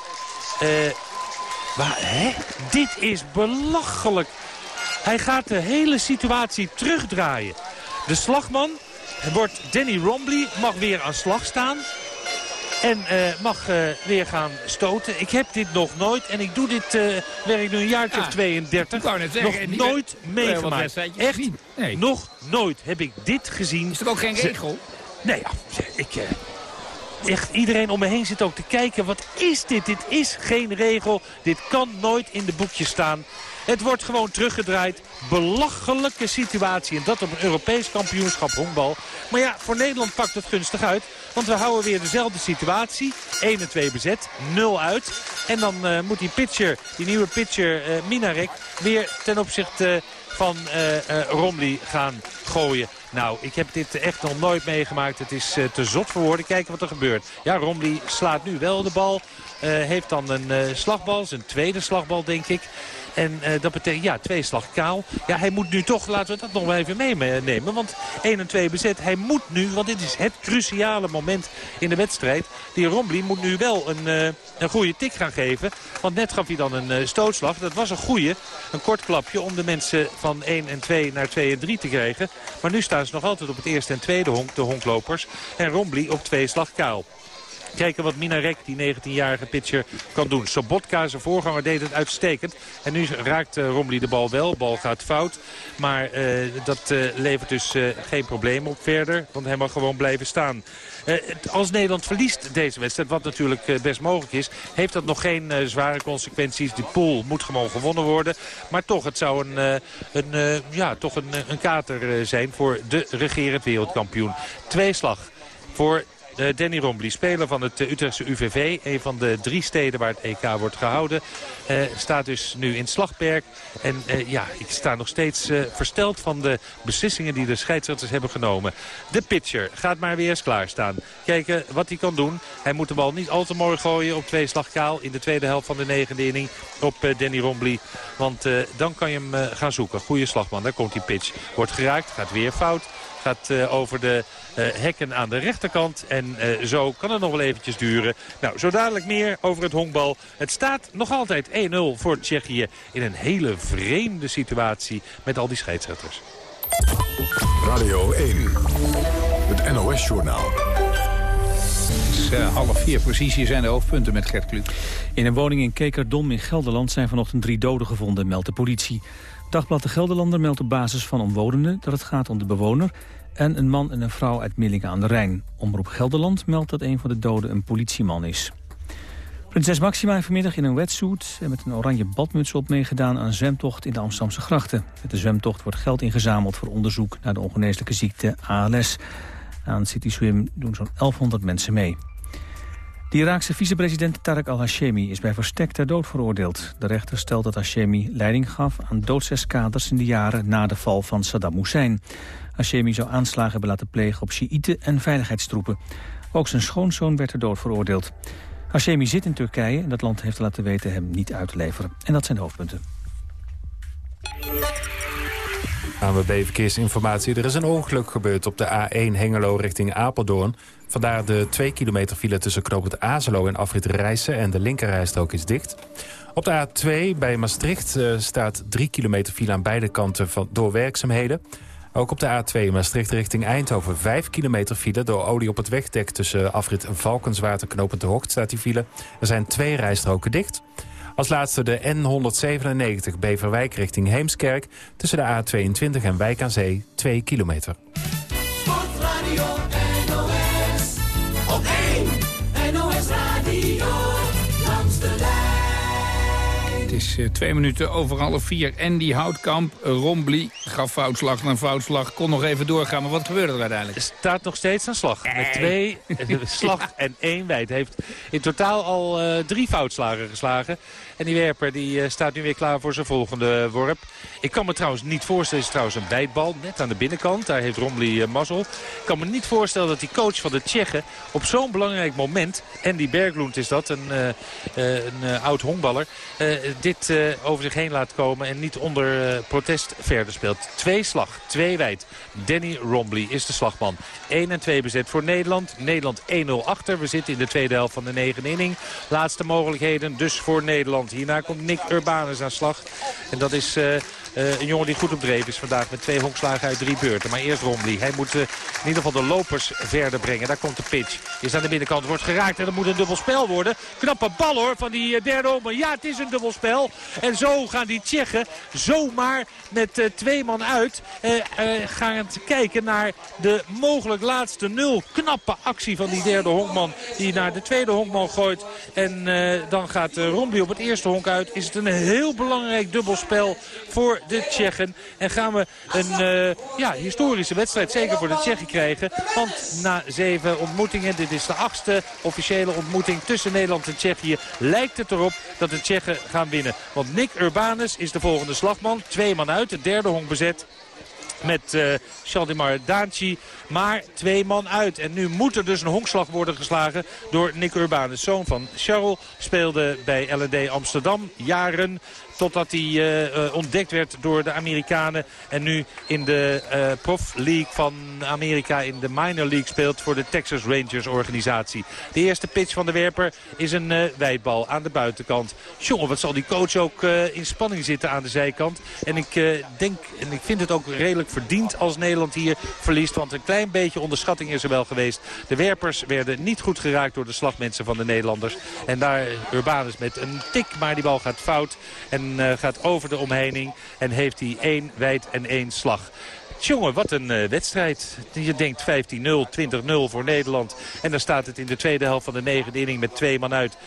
maar, hè? Dit is belachelijk. Hij gaat de hele situatie terugdraaien. De slagman wordt Danny Rombly, mag weer aan slag staan. En uh, mag uh, weer gaan stoten. Ik heb dit nog nooit. En ik doe dit uh, werk nu een jaar of 32. Zeggen, nog nooit meegemaakt. Echt, nee. nog nooit heb ik dit gezien. Is er ook geen regel? Nee, ja, ik... Echt, iedereen om me heen zit ook te kijken. Wat is dit? Dit is geen regel. Dit kan nooit in de boekjes staan. Het wordt gewoon teruggedraaid. Belachelijke situatie. En dat op een Europees kampioenschap honkbal. Maar ja, voor Nederland pakt het gunstig uit. Want we houden weer dezelfde situatie. 1 en 2 bezet, 0 uit. En dan uh, moet die pitcher, die nieuwe pitcher uh, Minarek... weer ten opzichte van uh, Romley gaan gooien. Nou, ik heb dit echt nog nooit meegemaakt. Het is te zot voor woorden. Kijken wat er gebeurt. Ja, Romley slaat nu wel de bal. heeft dan een slagbal, zijn tweede slagbal denk ik. En uh, dat betekent, ja, twee slag kaal. Ja, hij moet nu toch, laten we dat nog wel even meenemen. Want 1 en 2 bezet, hij moet nu, want dit is het cruciale moment in de wedstrijd. Die Rombly moet nu wel een, uh, een goede tik gaan geven. Want net gaf hij dan een uh, stootslag. Dat was een goede, een kort klapje om de mensen van 1 en 2 naar 2 en 3 te krijgen. Maar nu staan ze nog altijd op het eerste en tweede honk, de honklopers. En Rombly op twee slag kaal. Kijken wat Minarek, die 19-jarige pitcher, kan doen. Sobotka, zijn voorganger, deed het uitstekend. En nu raakt uh, Romley de bal wel. Bal gaat fout. Maar uh, dat uh, levert dus geen probleem op verder. Want hij mag gewoon blijven staan. als Nederland verliest deze wedstrijd, wat natuurlijk best mogelijk is... heeft dat nog geen zware consequenties. Die pool moet gewoon gewonnen worden. Maar toch, het zou een, een, ja, toch een, een kater zijn voor de regerend wereldkampioen. Twee slag voor Danny Rombly, speler van het Utrechtse UVV. Een van de drie steden waar het EK wordt gehouden. Uh, staat dus nu in Slagberg. En ja, ik sta nog steeds versteld van de beslissingen die de scheidsrechters hebben genomen. De pitcher gaat maar weer eens klaarstaan. Kijken wat hij kan doen. Hij moet de bal niet al te mooi gooien op twee slag kaal in de tweede helft van de negende inning op Danny Rombly. Want dan kan je hem gaan zoeken. Goede slagman, daar komt die pitch. Wordt geraakt, gaat weer fout. Gaat uh, over de uh, hekken aan de rechterkant. En uh, zo kan het nog wel eventjes duren. Nou, zo dadelijk meer over het honkbal. Het staat nog altijd 1-0 voor Tsjechië. In een hele vreemde situatie met al die scheidsrechters. Radio 1, het NOS-journaal. Uh, half vier precies. Hier zijn de hoofdpunten met Gert Kluk. In een woning in Kekerdom in Gelderland zijn vanochtend drie doden gevonden, meldt de politie. Dagblad De Gelderlander meldt op basis van omwonenden dat het gaat om de bewoner en een man en een vrouw uit Millingen aan de Rijn. Omroep Gelderland meldt dat een van de doden een politieman is. Prinses Maxima heeft vanmiddag in een wetsuit en met een oranje badmuts op meegedaan aan een zwemtocht in de Amsterdamse grachten. Met de zwemtocht wordt geld ingezameld voor onderzoek naar de ongeneeslijke ziekte ALS. Aan City Swim doen zo'n 1100 mensen mee. De Iraakse vicepresident Tarek al-Hashemi is bij verstek ter dood veroordeeld. De rechter stelt dat Hashemi leiding gaf aan doodseskaders in de jaren na de val van Saddam Hussein. Hashemi zou aanslagen hebben laten plegen op Sjiïten en veiligheidstroepen. Ook zijn schoonzoon werd ter dood veroordeeld. Hashemi zit in Turkije en dat land heeft laten weten hem niet uit te leveren. En dat zijn de hoofdpunten. ANWB Verkeersinformatie. Er is een ongeluk gebeurd op de A1 Hengelo richting Apeldoorn. Vandaar de 2 kilometer file tussen knooppunt Azelo en afrit Rijssen... en de linkerrijstrook is dicht. Op de A2 bij Maastricht uh, staat 3 kilometer file aan beide kanten van, door werkzaamheden. Ook op de A2 Maastricht richting Eindhoven 5 kilometer file... door olie op het wegdek tussen afrit Valkenswaard en knooppunt de Hocht staat die file. Er zijn twee rijstroken dicht... Als laatste de N197 Beverwijk richting Heemskerk... tussen de A22 en Wijk aan Zee 2 kilometer. Sportradio Radio, langs de lijn. Het is uh, twee minuten over half vier. Andy Houtkamp, Rombly, gaf foutslag na foutslag. Kon nog even doorgaan, maar wat gebeurde er uiteindelijk? staat nog steeds aan slag. Met twee slag en één wijd. Hij heeft in totaal al uh, drie foutslagen geslagen. En die werper die uh, staat nu weer klaar voor zijn volgende worp. Ik kan me trouwens niet voorstellen, het is trouwens een wijdbal net aan de binnenkant. Daar heeft Romley uh, mazzel. Ik kan me niet voorstellen dat die coach van de Tsjechen op zo'n belangrijk moment... Andy Berglund is dat, een, een oud honkballer... dit over zich heen laat komen en niet onder protest verder speelt. Twee slag, twee wijd. Danny Romley is de slagman. 1 en 2 bezet voor Nederland. Nederland 1-0 achter. We zitten in de tweede helft van de negende inning. Laatste mogelijkheden dus voor Nederland. Hierna komt Nick Urbanus aan slag. En dat is... Uh, een jongen die goed op dreef is vandaag met twee honkslagen uit drie beurten. Maar eerst Romley. Hij moet uh, in ieder geval de lopers verder brengen. Daar komt de pitch. Is aan de binnenkant, wordt geraakt en dat moet een dubbelspel worden. Knappe bal hoor van die derde homer. Ja, het is een dubbelspel. En zo gaan die Tsjechen zomaar met twee man uit gaan kijken naar de mogelijk laatste nul. Knappe actie van die derde honkman die naar de tweede honkman gooit. En dan gaat Romley op het eerste honk uit. Is het een heel belangrijk dubbelspel voor de Tsjechen. En gaan we een uh, ja, historische wedstrijd zeker voor de Tsjechen krijgen. Want na zeven ontmoetingen, dit is de achtste officiële ontmoeting tussen Nederland en Tsjechië... lijkt het erop dat de Tsjechen gaan winnen. Want Nick Urbanus is de volgende slagman. Twee man uit, de derde honk bezet met uh, Chaldemar Daanchi. Maar twee man uit. En nu moet er dus een honkslag worden geslagen door Nick Urbanus. Zoon van Charles speelde bij LND Amsterdam jaren. Totdat hij uh, ontdekt werd door de Amerikanen. En nu in de uh, Prof League van Amerika in de Minor League speelt voor de Texas Rangers organisatie. De eerste pitch van de werper is een wijdbal aan de buitenkant. Jongen, wat zal die coach ook in spanning zitten aan de zijkant. En ik denk, en ik vind het ook redelijk verdiend als Nederland hier verliest. Want een klein beetje onderschatting is er wel geweest. De werpers werden niet goed geraakt door de slagmensen van de Nederlanders. En daar Urbanus met een tik, maar die bal gaat fout. En En eh, gaat over de omheining. En heeft hij één wijd en één slag. Jongen, wat een uh, wedstrijd. Je denkt 15-0, 20-0 voor Nederland. En dan staat het in de tweede helft van de negende inning met twee man uit 1-0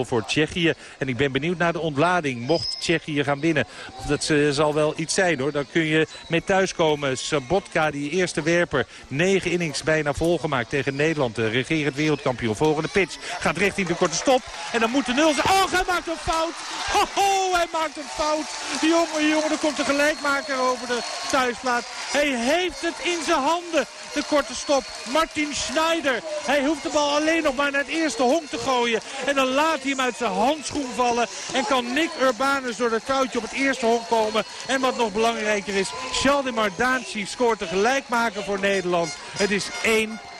voor Tsjechië. En ik ben benieuwd naar de ontlading. Mocht Tsjechië gaan winnen, dat uh, zal wel iets zijn hoor. Dan kun je mee thuiskomen. Sabotka, die eerste werper, negen innings bijna volgemaakt tegen Nederland. De regerend wereldkampioen. Volgende pitch gaat richting de korte stop. En dan moet de nul zijn. Oh, hij maakt een fout. Ho, ho, hij maakt een fout. Jongen, jongen, er komt de gelijkmaker over de thuisplaat. Hij heeft het in zijn handen. De korte stop. Martin Schneider. Hij hoeft de bal alleen nog maar naar het eerste honk te gooien. En dan laat hij hem uit zijn handschoen vallen. En kan Nick Urbanus door het touwtje op het eerste honk komen. En wat nog belangrijker is. Shaldemar Danci scoort de gelijkmaker voor Nederland. Het is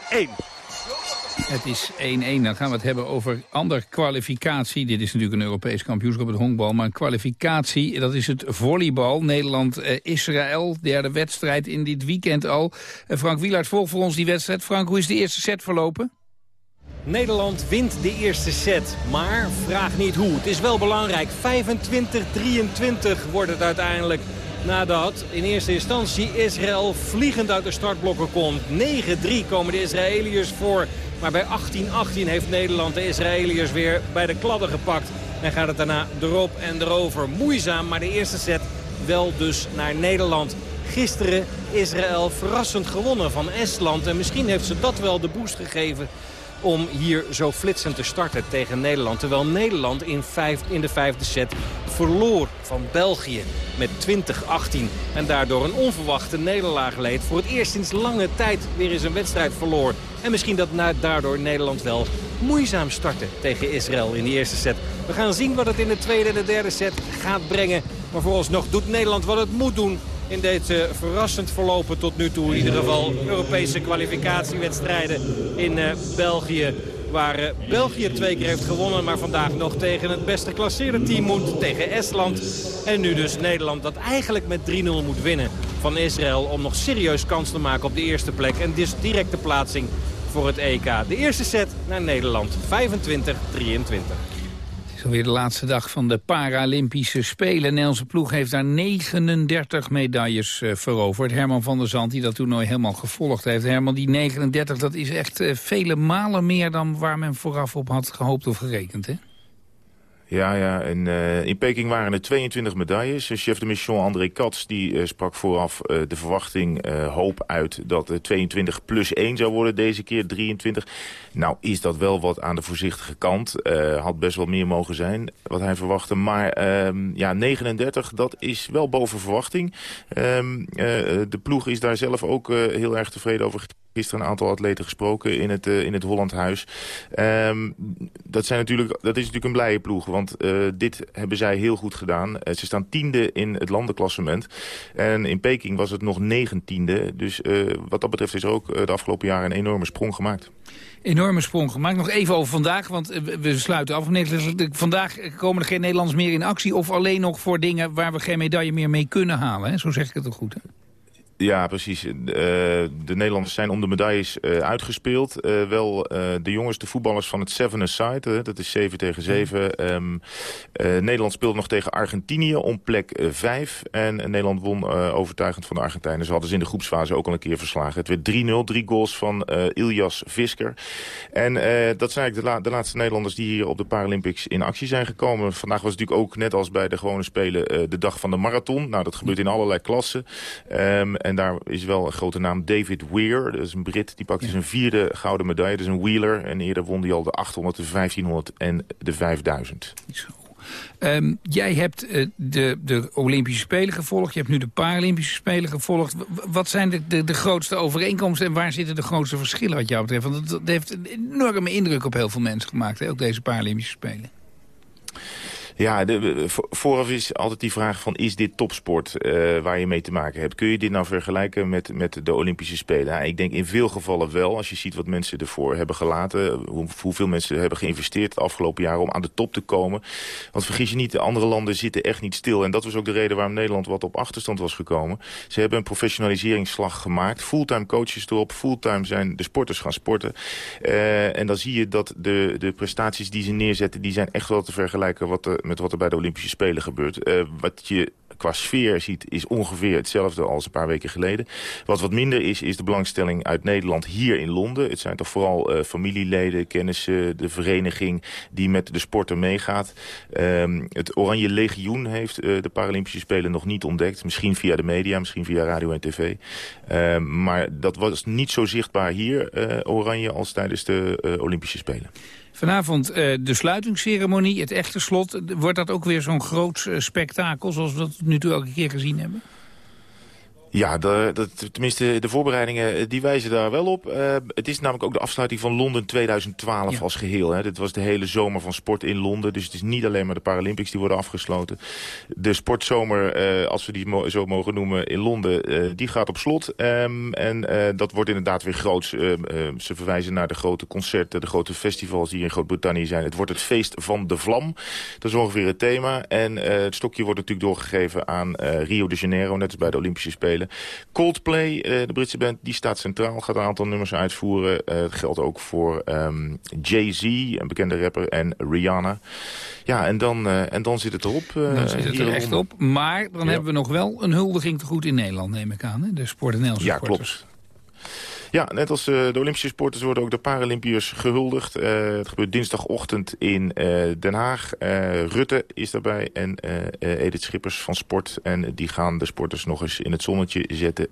1-1. Het is 1-1. Dan gaan we het hebben over ander kwalificatie. Dit is natuurlijk een Europees kampioenschap het honkbal. Maar een kwalificatie, dat is het volleybal. Nederland-Israël, derde wedstrijd in dit weekend al. Frank Wielaert volgt voor ons die wedstrijd. Frank, hoe is de eerste set verlopen? Nederland wint de eerste set, maar vraag niet hoe. Het is wel belangrijk. 25-23 wordt het uiteindelijk. Nadat in eerste instantie Israël vliegend uit de startblokken komt. 9-3 komen de Israëliërs voor. Maar bij 18-18 heeft Nederland de Israëliërs weer bij de kladden gepakt. En gaat het daarna erop en erover. Moeizaam, maar de eerste set wel dus naar Nederland. Gisteren Israël verrassend gewonnen van Estland. En misschien heeft ze dat wel de boost gegeven om hier zo flitsend te starten tegen Nederland. Terwijl Nederland in, vijf, in de vijfde set verloor van België met 20-18. En daardoor een onverwachte nederlaag leed. Voor het eerst sinds lange tijd weer eens een wedstrijd verloor. En misschien dat daardoor Nederland wel moeizaam startte tegen Israël in de eerste set. We gaan zien wat het in de tweede en de derde set gaat brengen. Maar vooralsnog doet Nederland wat het moet doen in deze verrassend verlopen tot nu toe. In ieder geval Europese kwalificatiewedstrijden in uh, België. Waar uh, België twee keer heeft gewonnen, maar vandaag nog tegen het beste klasseerde team moet. Tegen Estland. En nu dus Nederland dat eigenlijk met 3-0 moet winnen van Israël. Om nog serieus kans te maken op de eerste plek. En dus directe plaatsing voor het EK. De eerste set naar Nederland. 25-23 alweer de laatste dag van de Paralympische Spelen. De Nederlandse ploeg heeft daar 39 medailles uh, veroverd. Herman van der Zand, die dat toernooi helemaal gevolgd heeft. Herman, die 39, dat is echt uh, vele malen meer dan waar men vooraf op had gehoopt of gerekend, hè? Ja, ja. En uh, in Peking waren er 22 medailles. Chef de mission André Katz die, uh, sprak vooraf uh, de verwachting, hoop uit dat het 22 plus 1 zou worden deze keer, 23. Nou is dat wel wat aan de voorzichtige kant. had best wel meer mogen zijn, wat hij verwachtte. Maar ehm, ja, 39, dat is wel boven verwachting. Um, de ploeg is daar zelf ook heel erg tevreden over gisteren een aantal atleten gesproken in het, uh, in het Hollandhuis. Um, dat, zijn natuurlijk, dat is natuurlijk een blije ploeg, want uh, dit hebben zij heel goed gedaan. Uh, ze staan tiende in het landenklassement. En in Peking was het nog negentiende. Dus wat dat betreft is er ook de afgelopen jaren een enorme sprong gemaakt. Enorme sprong gemaakt. Nog even over vandaag, want we sluiten af. Vandaag komen er geen Nederlanders meer in actie... of alleen nog voor dingen waar we geen medaille meer mee kunnen halen. Zo zeg ik het toch goed, hè? Ja, precies. Uh, de Nederlanders zijn om de medailles uh, uitgespeeld. Uh, wel de jongste voetballers van het Seven Side, dat is 7 tegen 7. Um, Nederland speelde nog tegen Argentinië om plek 5. En Nederland won overtuigend van de Argentijnen. Ze hadden ze in de groepsfase ook al een keer verslagen. Het werd 3-0, drie goals van Ilias Visker. En dat zijn eigenlijk de, la de, laatste Nederlanders die hier op de Paralympics in actie zijn gekomen. Vandaag was het natuurlijk ook, net als bij de gewone Spelen, de dag van de marathon. Nou, dat gebeurt in allerlei klassen. Um, en daar is wel een grote naam David Weir. Dat is een Brit, die pakte zijn vierde gouden medaille. Dat is een wheeler. En eerder won hij al de 800, de 1500 en de 5000. Um, jij hebt uh, de, de Olympische Spelen gevolgd. Je hebt nu de Paralympische Spelen gevolgd. wat zijn de, de, de, grootste overeenkomsten en waar zitten de grootste verschillen wat jou betreft? Want dat, heeft een enorme indruk op heel veel mensen gemaakt, hè? ook deze Paralympische Spelen. Ja, vooraf is altijd die vraag van is dit topsport uh, waar je mee te maken hebt. Kun je dit nou vergelijken met, met de Olympische Spelen? Ja, ik denk in veel gevallen wel. Als je ziet wat mensen ervoor hebben gelaten. Hoe, hoeveel mensen hebben geïnvesteerd het afgelopen jaar om aan de top te komen. Want vergis je niet, de andere landen zitten echt niet stil. En dat was ook de reden waarom Nederland wat op achterstand was gekomen. Ze hebben een professionaliseringsslag gemaakt. Fulltime coaches erop. Fulltime zijn de sporters gaan sporten. Uh, en dan zie je dat de, de prestaties die ze neerzetten, die zijn echt wel te vergelijken wat de met wat er bij de Olympische Spelen gebeurt. Eh, wat je qua sfeer ziet, is ongeveer hetzelfde als een paar weken geleden. Wat wat minder is, is de belangstelling uit Nederland hier in Londen. Het zijn toch vooral uh, familieleden, kennissen, de vereniging die met de sporter meegaat. Um, het Oranje Legioen heeft uh, de Paralympische Spelen nog niet ontdekt. Misschien via de media, misschien via radio en tv. Uh, maar dat was niet zo zichtbaar hier, Oranje, als tijdens de Olympische Spelen. Vanavond de sluitingsceremonie, het echte slot. Wordt dat ook weer zo'n groot spektakel zoals we dat nu toe elke keer gezien hebben? Ja, de, de, tenminste de voorbereidingen eh, die wijzen daar wel op. Uh, het is namelijk ook de afsluiting van Londen 2012 ja. als geheel. Hè. Dit was de hele zomer van sport in Londen. Dus het is niet alleen maar de Paralympics die worden afgesloten. De sportzomer, uh, als we die mo zo mogen noemen, in Londen, uh, die gaat op slot. Um, en dat wordt inderdaad weer groots. ze verwijzen naar de grote concerten, de grote festivals die in Groot-Brittannië zijn. Het wordt het feest van de vlam. Dat is ongeveer het thema. En het stokje wordt natuurlijk doorgegeven aan Rio de Janeiro, net als bij de Olympische Spelen. Coldplay, de Britse band, die staat centraal. Gaat een aantal nummers uitvoeren. dat geldt ook voor um, Jay-Z, een bekende rapper, en Rihanna. Ja, en dan, uh, en dan zit het erop. Dan zit het er echt op. Maar dan ja. hebben we nog wel een huldiging te goed in Nederland, neem ik aan. Hè? De Sport en Ja, klopt. Ja, net als uh, de Olympische sporters worden ook de Paralympiërs gehuldigd. Uh, het gebeurt dinsdagochtend in uh, Den Haag. Rutte is daarbij en Edith Schippers van Sport. En die gaan de sporters nog eens in het zonnetje zetten.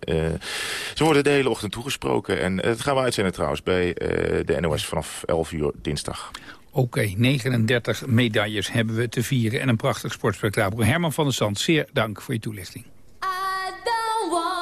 ze worden de hele ochtend toegesproken. En dat gaan we uitzenden trouwens bij de NOS vanaf 11 uur dinsdag. Oké, okay, 39 medailles hebben we te vieren en een prachtig sportspectakel. Herman van der Zand, zeer dank voor je toelichting. half-hearted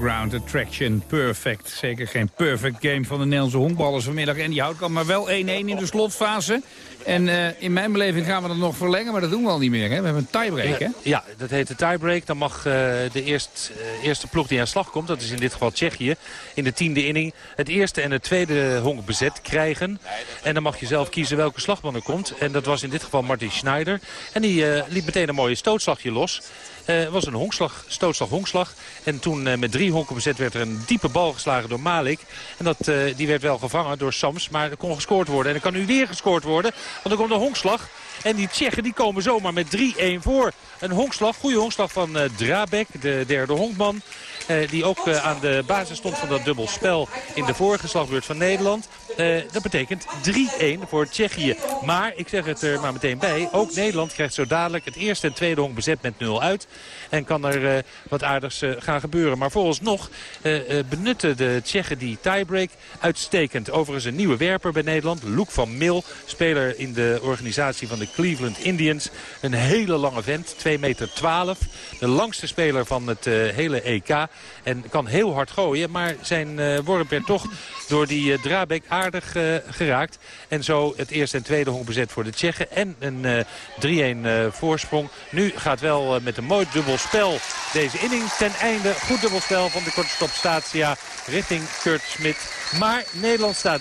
Fairground Attraction, perfect. Zeker geen perfect game van de Nederlandse honkballers vanmiddag. En die houdt kan maar wel 1-1 in de slotfase. En eh, in mijn beleving gaan we dat nog verlengen, maar dat doen we al niet meer. Hè? We hebben een tiebreak, hè? Ja, ja, dat heet de tiebreak. Dan mag eh, de eerst, eh, eerste ploeg die aan slag komt, dat is in dit geval Tsjechië, in de tiende inning het eerste en het tweede honk bezet krijgen. En dan mag je zelf kiezen welke slagman er komt. En dat was in dit geval Martin Schneider. En die liet meteen een mooie stootslagje los. Het was een honkslag, stootslag honkslag. En toen met drie honken bezet werd er een diepe bal geslagen door Malik. En dat, die werd wel gevangen door Sams. Maar er kon gescoord worden. En er kan nu weer gescoord worden. Want er komt een honkslag. En die Tsjechen die komen zomaar met 3-1 voor. Een honkslag, goede honkslag van Drabek, de derde honkman. Uh, die ook uh, aan de basis stond van dat dubbel spel in de vorige slagbeurt van Nederland. dat betekent 3-1 voor Tsjechië. Maar, ik zeg het er maar meteen bij, ook Nederland krijgt zo dadelijk het eerste en tweede honk bezet met 0 uit. En kan er wat aardigs gaan gebeuren. Maar vooralsnog benutten de Tsjechen die tiebreak uitstekend. Overigens een nieuwe werper bij Nederland, Loek van Mil, speler in de organisatie van de Cleveland Indians. Een hele lange vent, 2 meter 12. De langste speler van het hele EK. En kan heel hard gooien, maar zijn uh, worp werd toch door die uh, aardig geraakt. En zo het eerste en tweede honk bezet voor de Tsjechen. En een 3-1 voorsprong. Nu gaat wel met een mooi dubbelspel deze inning ten einde. Goed dubbelspel van de kortstop Statia richting Kurt Smit. Maar Nederland staat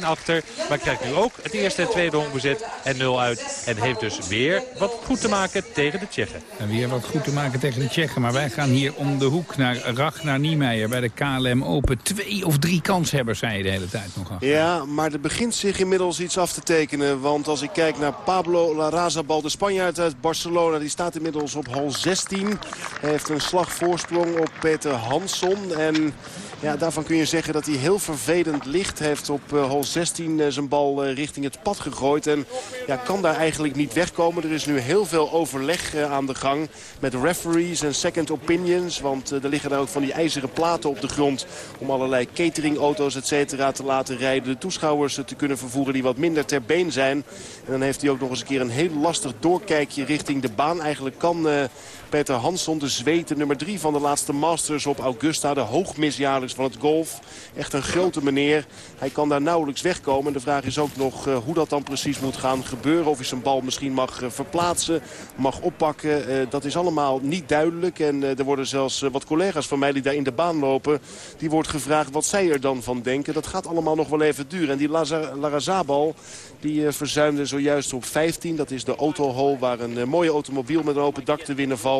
3-1 achter. Maar krijgt nu ook het eerste en tweede honk bezet en 0 uit. En heeft dus weer wat goed te maken tegen de Tsjechen. En weer wat goed te maken tegen de Tsjechen. Maar wij gaan hier om de hoek naar Ragnar Niemeyer bij de KLM Open. Twee of drie kanshebbers, zei je de hele tijd nog. Ja, maar er begint zich inmiddels iets af te tekenen. Want als ik kijk naar Pablo Larrazabal, de Spanjaard uit Barcelona. Die staat inmiddels op hal 16. Hij heeft een slag voorsprong op Peter Hansson. En ja, daarvan kun je zeggen dat hij heel vervelend licht heeft op uh, hol 16 uh, zijn bal uh, richting het pad gegooid. En ja, kan daar eigenlijk niet wegkomen. Er is nu heel veel overleg aan de gang met referees en second opinions. Want er liggen daar ook van die ijzeren platen op de grond om allerlei cateringauto's et cetera te laten rijden. De toeschouwers te kunnen vervoeren die wat minder ter been zijn. En dan heeft hij ook nog eens een keer een heel lastig doorkijkje richting de baan. Eigenlijk kan... Peter Hansson, de Zweden nummer 3 van de laatste Masters op Augusta. De hoogmisjaarlijks van het golf. Echt een grote meneer. Hij kan daar nauwelijks wegkomen. De vraag is ook nog uh, hoe dat dan precies moet gaan gebeuren. Of hij zijn bal misschien mag uh, verplaatsen, mag oppakken. Uh, dat is allemaal niet duidelijk. En er worden zelfs wat collega's van mij die daar in de baan lopen. Die wordt gevraagd wat zij er dan van denken. Dat gaat allemaal nog wel even duren. En die Larazabal die verzuimde zojuist op 15. Dat is de autohole waar een mooie automobiel met een open dak te winnen valt.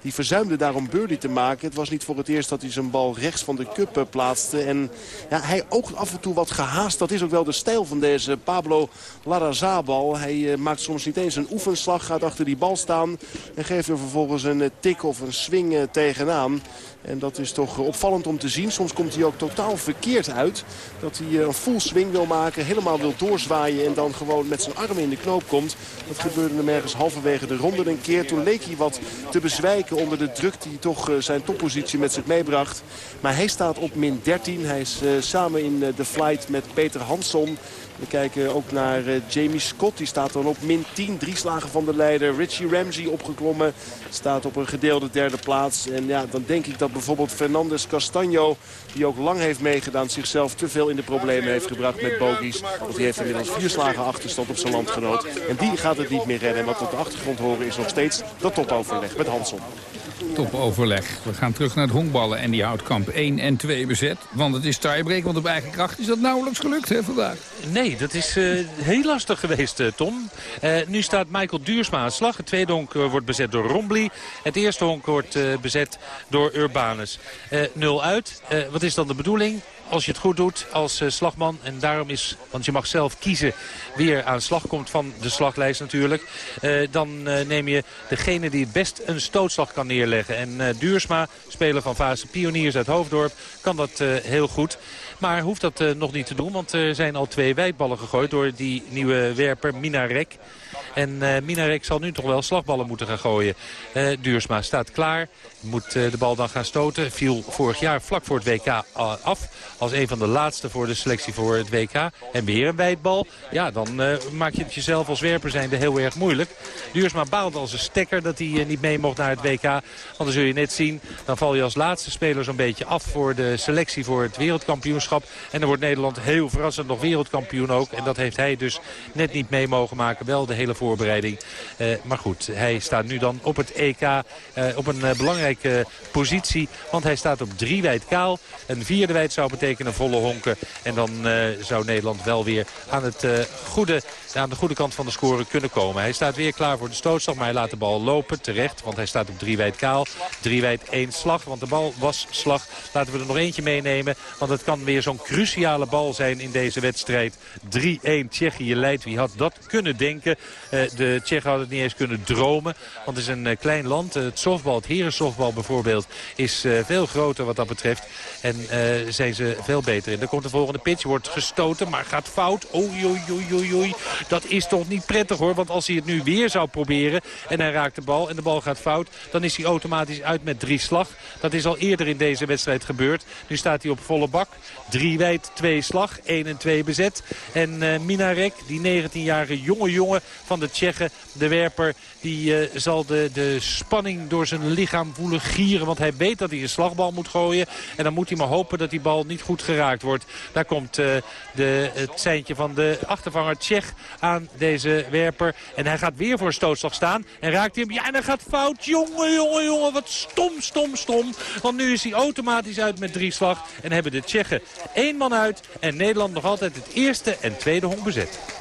Die verzuimde daarom birdie te maken. Het was niet voor het eerst dat hij zijn bal rechts van de cup eh, plaatste. En ja, hij oogt af en toe wat gehaast. Dat is ook wel de stijl van deze Pablo Larrazabal. Hij uh, maakt soms niet eens een oefenslag, gaat achter die bal staan... en geeft er vervolgens een tik of een swing uh, tegenaan. En dat is toch opvallend om te zien. Soms komt hij ook totaal verkeerd uit. Dat hij een full swing wil maken, helemaal wil doorzwaaien... en dan gewoon met zijn armen in de knoop komt. Dat gebeurde hem ergens halverwege de ronde een keer. Toen leek hij wat te bezwijken onder de druk die toch zijn toppositie met zich meebracht. Maar hij staat op min 13. Hij is samen in de flight met Peter Hansson. We kijken ook naar uh, Jamie Scott. Die staat dan op min 10. Drie slagen van de leider. Richie Ramsey opgeklommen. Staat op een gedeelde derde plaats. En ja, dan denk ik dat bijvoorbeeld Fernandes Castanjo... die ook lang heeft meegedaan... zichzelf te veel in de problemen heeft gebracht met bogies. Want die heeft inmiddels vier slagen achterstand op zijn landgenoot. En die gaat het niet meer redden. En wat op de achtergrond horen is nog steeds dat topoverleg met Hanson. Topoverleg. We gaan terug naar het honkballen en die houdt kamp 1 en 2 bezet. Want het is tiebreak, want op eigen kracht is dat nauwelijks gelukt hè, vandaag. Nee, dat is uh, heel lastig geweest, uh, Tom. Uh, nu staat Michael Duursma aan slag. Het tweede honk wordt bezet door Rombly. Het eerste honk wordt bezet door Urbanus. 0 uit. wat is dan de bedoeling? Als je het goed doet als uh, slagman. En daarom is, want je mag zelf kiezen wie er aan slag komt van de slaglijst natuurlijk. Uh, dan neem je degene die het best een stootslag kan neerleggen. En Duursma, speler van Fase Pioniers uit Hoofddorp, kan dat heel goed. Maar hoeft dat nog niet te doen, want er zijn al twee wijdballen gegooid door die nieuwe werper Minarek. En Minarek zal nu toch wel slagballen moeten gaan gooien. Uh, Duursma staat klaar. Moet de bal dan gaan stoten. Viel vorig jaar vlak voor het WK af. Als een van de laatste voor de selectie voor het WK. En weer een wijdbal. Ja, dan maak je het jezelf als werper zijnde heel erg moeilijk. Duursma baalt als een stekker dat hij niet mee mocht naar het WK. Want dan zul je net zien. Dan val je als laatste speler zo'n beetje af voor de selectie voor het wereldkampioenschap. En dan wordt Nederland heel verrassend nog wereldkampioen ook. En dat heeft hij dus net niet mee mogen maken. Wel de hele voorbereiding. Uh, maar goed, hij staat nu dan op het EK op een belangrijke positie. Want hij staat op drie wijd kaal. Een vierde wijd zou betekenen volle honken. En dan zou Nederland wel weer aan, het, goede, aan de goede kant van de score kunnen komen. Hij staat weer klaar voor de stootslag, maar hij laat de bal lopen terecht. Want hij staat op drie wijd kaal. Drie wijd één slag, want de bal was slag. Laten we er nog eentje meenemen. Want het kan weer zo'n cruciale bal zijn in deze wedstrijd. 3-1 Tsjechië leidt. Wie had dat kunnen denken? Uh, de Tsjechen hadden het niet eens kunnen dromen. Want het is een klein land. het softbal, het herensoftbal bijvoorbeeld, is veel groter wat dat betreft. En zijn ze veel beter in. Dan komt de volgende pitch, wordt gestoten, maar gaat fout. Oei, oei, oei, oei. Dat is toch niet prettig hoor. Want als hij het nu weer zou proberen en hij raakt de bal en de bal gaat fout... dan is hij automatisch uit met drie slag. Dat is al eerder in deze wedstrijd gebeurd. Nu staat hij op volle bak. Drie wijd, twee slag. 1 en 2 bezet. En uh, Minarek, die 19-jarige jonge jongen van de Tsjechen, de werper... die uh, zal de, de spanning door zijn lichaam voelen gieren. Want hij weet dat hij een slagbal moet gooien. En dan moet hij maar hopen dat die bal niet goed geraakt wordt. Daar komt uh, de, het seintje van de achtervanger Tsjech aan deze werper. En hij gaat weer voor stootslag staan. En raakt hij hem. Ja, en hij gaat fout. Jongen, jongen, jongen. Wat stom, stom, stom. Want nu is hij automatisch uit met drie slag. En hebben de Tsjechen één man uit. En Nederland nog altijd het eerste en tweede honk bezet.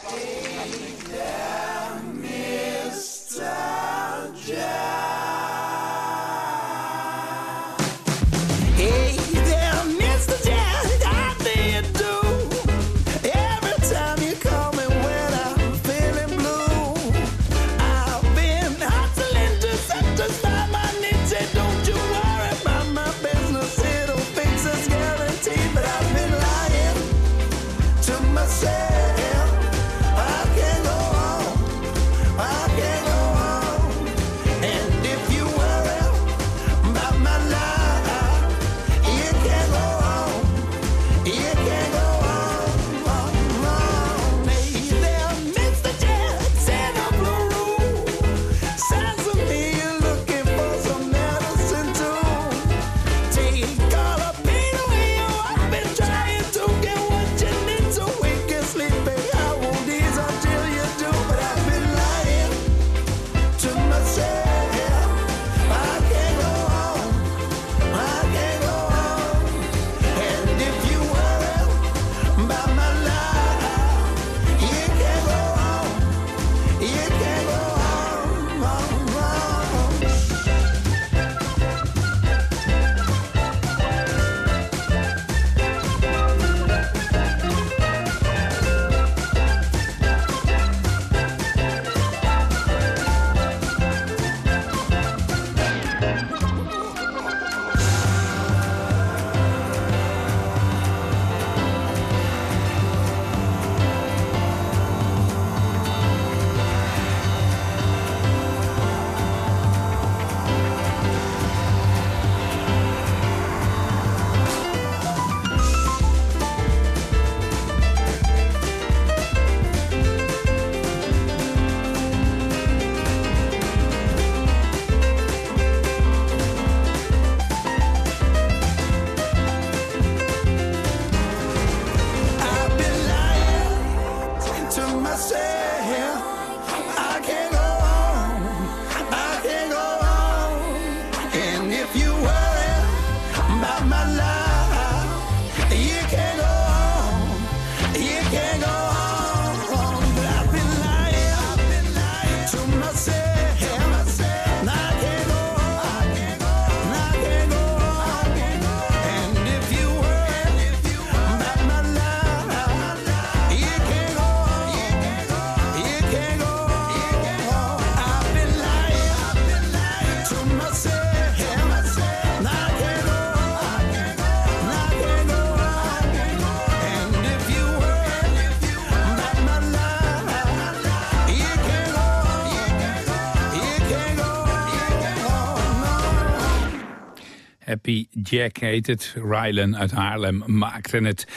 Jack heet het. Rylan uit Haarlem maakte het.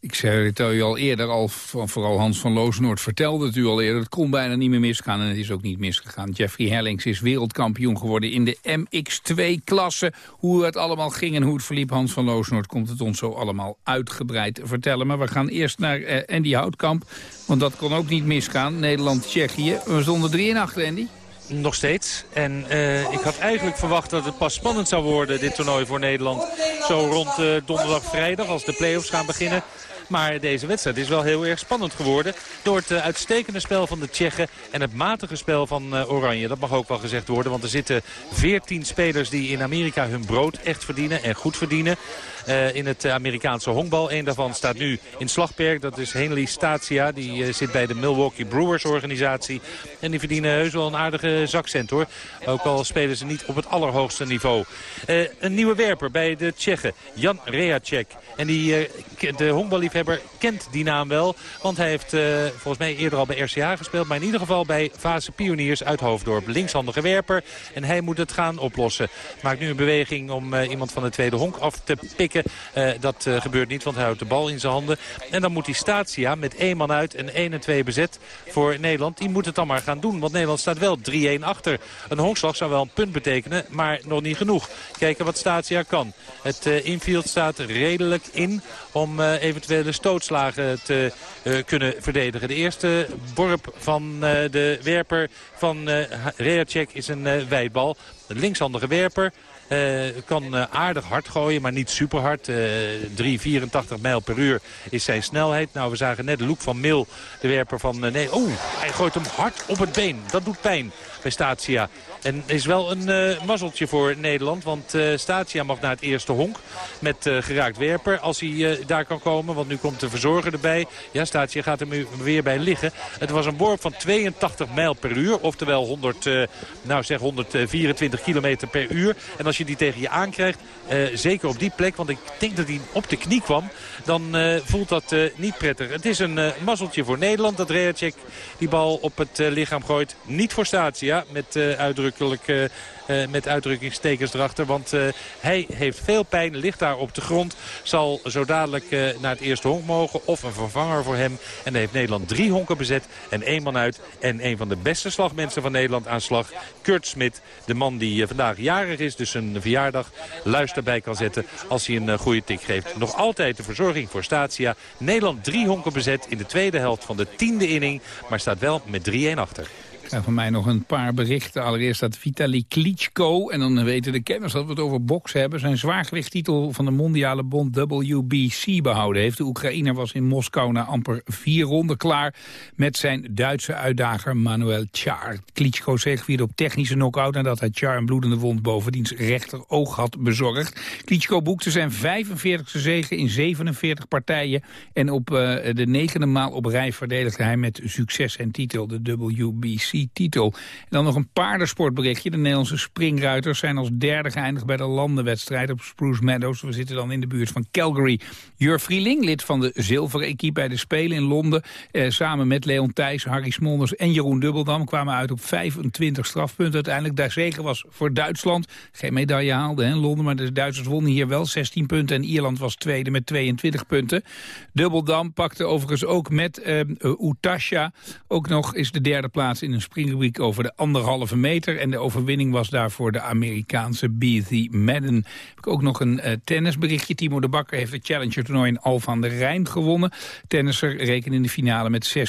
Ik zei het u al eerder, al, vooral Hans van Loosnoord vertelde het u al eerder. Het kon bijna niet meer misgaan en het is ook niet misgegaan. Jeffrey Hellings is wereldkampioen geworden in de MX2-klasse. Hoe het allemaal ging en hoe het verliep, Hans van Loosnoord komt het ons zo allemaal uitgebreid vertellen. Maar we gaan eerst naar uh, Andy Houtkamp, want dat kon ook niet misgaan. Nederland-Tsjechië. We stonden 3 in achter, Andy. Nog steeds. En uh, ik had eigenlijk verwacht dat het pas spannend zou worden, dit toernooi voor Nederland. Zo rond uh, donderdag, vrijdag, als de play-offs gaan beginnen. Maar deze wedstrijd is wel heel erg spannend geworden. Door het uh, uitstekende spel van de Tsjechen en het matige spel van Oranje. Dat mag ook wel gezegd worden. Want er zitten 14 spelers die in Amerika hun brood echt verdienen en goed verdienen. Uh, in het Amerikaanse honkbal. Eén daarvan staat nu in Slagberg. Dat is Henley Statia. Die uh, zit bij de Milwaukee Brewers organisatie. En die verdienen heus wel een aardige zakcent hoor. Ook al spelen ze niet op het allerhoogste niveau. Uh, een nieuwe werper bij de Tsjechen. Jan Reacek. En die, de honkballiefhebber kent die naam wel. Want hij heeft volgens mij eerder al bij RCA gespeeld. Maar in ieder geval bij Fase Pioniers uit Hoofddorp. Linkshandige werper. En hij moet het gaan oplossen. Maakt nu een beweging om iemand van de tweede honk af te pikken. Uh, dat gebeurt niet, want hij houdt de bal in zijn handen. En dan moet die Statia met één man uit en 1 en 2 bezet voor Nederland. Die moet het dan maar gaan doen, want Nederland staat wel 3-1 achter. Een honkslag zou wel een punt betekenen, maar nog niet genoeg. Kijken wat Statia kan. Het infield staat redelijk in om eventuele te kunnen verdedigen. De eerste borp van de werper van Reacek is een wijdbal. De linkshandige werper uh, kan uh, aardig hard gooien, maar niet super hard. Uh, 3,84 mijl per uur is zijn snelheid. Nou, we zagen net de look van Mil, de werper van... nee, oeh, hij gooit hem hard op het been. Dat doet pijn bij Statia. En is wel een uh, mazzeltje voor Nederland. Want uh, Statia mag naar het eerste honk met uh, geraakt werper. Als hij daar kan komen. Want nu komt de verzorger erbij. Ja, Statia gaat er weer bij liggen. Het was een worp van 82 mijl per uur. Oftewel 100, nou zeg 124 kilometer per uur. En als je die tegen je aankrijgt. zeker op die plek. Want ik denk dat hij op de knie kwam. Dan voelt dat niet prettig. Het is een mazzeltje voor Nederland. Dat Reacek die bal op het lichaam gooit. Niet voor Statia. Met uh, uh, met uitdrukkingstekens erachter. Want uh, hij heeft veel pijn, ligt daar op de grond. Zal zo dadelijk naar het eerste honk mogen of een vervanger voor hem. En dan heeft Nederland drie honken bezet en één man uit. En een van de beste slagmensen van Nederland aan slag, Kurt Smit. De man die vandaag jarig is, dus een verjaardag luister bij kan zetten als hij een goede tik geeft. Nog altijd de verzorging voor Statia. Nederland drie honken bezet in de tweede helft van de tiende inning. Maar staat wel met 3-1 achter. Ja, van mij nog een paar berichten. Allereerst dat Vitali Klitschko, en dan weten de kenners dat we het over boksen hebben... zijn zwaargewichttitel van de mondiale bond WBC behouden heeft. De Oekraïner was in Moskou na amper vier ronden klaar... met zijn Duitse uitdager Manuel Char. Klitschko weer op technische knockout... nadat hij Char een bloedende wond boven diens rechteroog had bezorgd. Klitschko boekte zijn 45e zege in 47 partijen... en op uh, de negende maal op rij verdedigde hij met succes en titel de WBC titel. En dan nog een paardensportberichtje. De Nederlandse springruiters zijn als derde geëindigd bij de landenwedstrijd op Spruce Meadows. We zitten dan in de buurt van Calgary. Jur Vrieling, lid van de zilveren equipe bij de Spelen in Londen... Eh, samen met Leon Thijs, Harry Smolders en Jeroen Dubbeldam... kwamen uit op 25 strafpunten. Uiteindelijk daar zegen was voor Duitsland. Geen medaille haalde in Londen, maar de Duitsers wonnen hier wel 16 punten... en Ierland was tweede met 22 punten. Dubbeldam pakte overigens ook met uh, Utasha... ook nog is de derde plaats in een springrubriek over de anderhalve meter. En de overwinning was daarvoor de Amerikaanse Beatty Madden. Heb ik ook nog een uh, tennisberichtje. Timo de Bakker heeft het Challenger toernooi in Al van der Rijn gewonnen. Tennisser rekende in de finale met 6-4,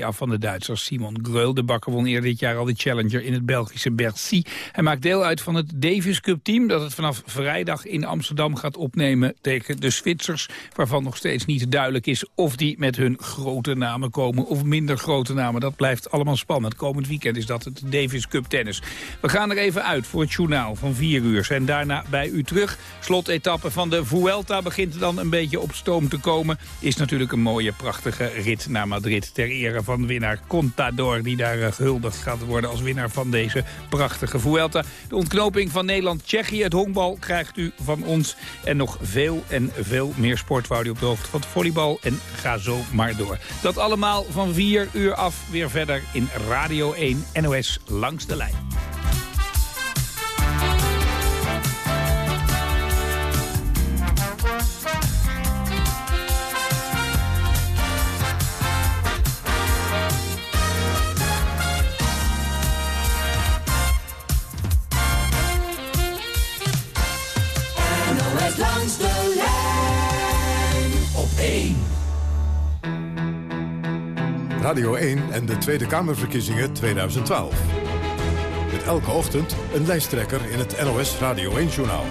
6-2 af van de Duitsers Simon Greul. De Bakker won eerder dit jaar al de Challenger in het Belgische Bercy. Hij maakt deel uit van het Davis Cup team dat het vanaf vrijdag in Amsterdam gaat opnemen tegen de Zwitsers. Waarvan nog steeds niet duidelijk is of die met hun grote namen komen of minder grote namen. Dat blijft allemaal spannend. Komend weekend is dat het Davis Cup tennis. We gaan er even uit voor het journaal van 4 uur. En daarna bij u terug. Slotetappe van de Vuelta begint dan een beetje op stoom te komen. Is natuurlijk een mooie, prachtige rit naar Madrid. Ter ere van winnaar Contador. Die daar eh, gehuldigd gaat worden als winnaar van deze prachtige Vuelta. De ontknoping van Nederland-Tsjechië. Het honkbal krijgt u van ons. En nog veel en veel meer sport u op de hoogte van het volleybal. En ga zo maar door. Dat allemaal van 4 uur af weer verder in Radio 1 NOS Langs de Lijn. Radio 1 en de Tweede Kamerverkiezingen 2012. Met elke ochtend een lijsttrekker in het NOS Radio 1-journaal.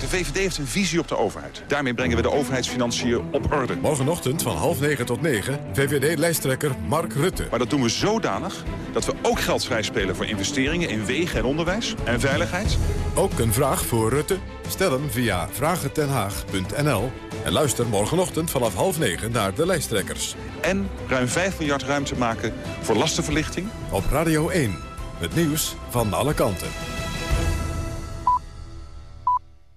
De VVD heeft een visie op de overheid. Daarmee brengen we de overheidsfinanciën op orde. Morgenochtend van half negen tot negen, VVD-lijsttrekker Mark Rutte. Maar dat doen we zodanig dat we ook geld vrijspelen voor investeringen in wegen en onderwijs en veiligheid. Ook een vraag voor Rutte? Stel hem via vragentenhaag.nl en luister morgenochtend vanaf half negen naar de lijsttrekkers. En ruim 5 miljard ruimte maken voor lastenverlichting. Op Radio 1, het nieuws van alle kanten.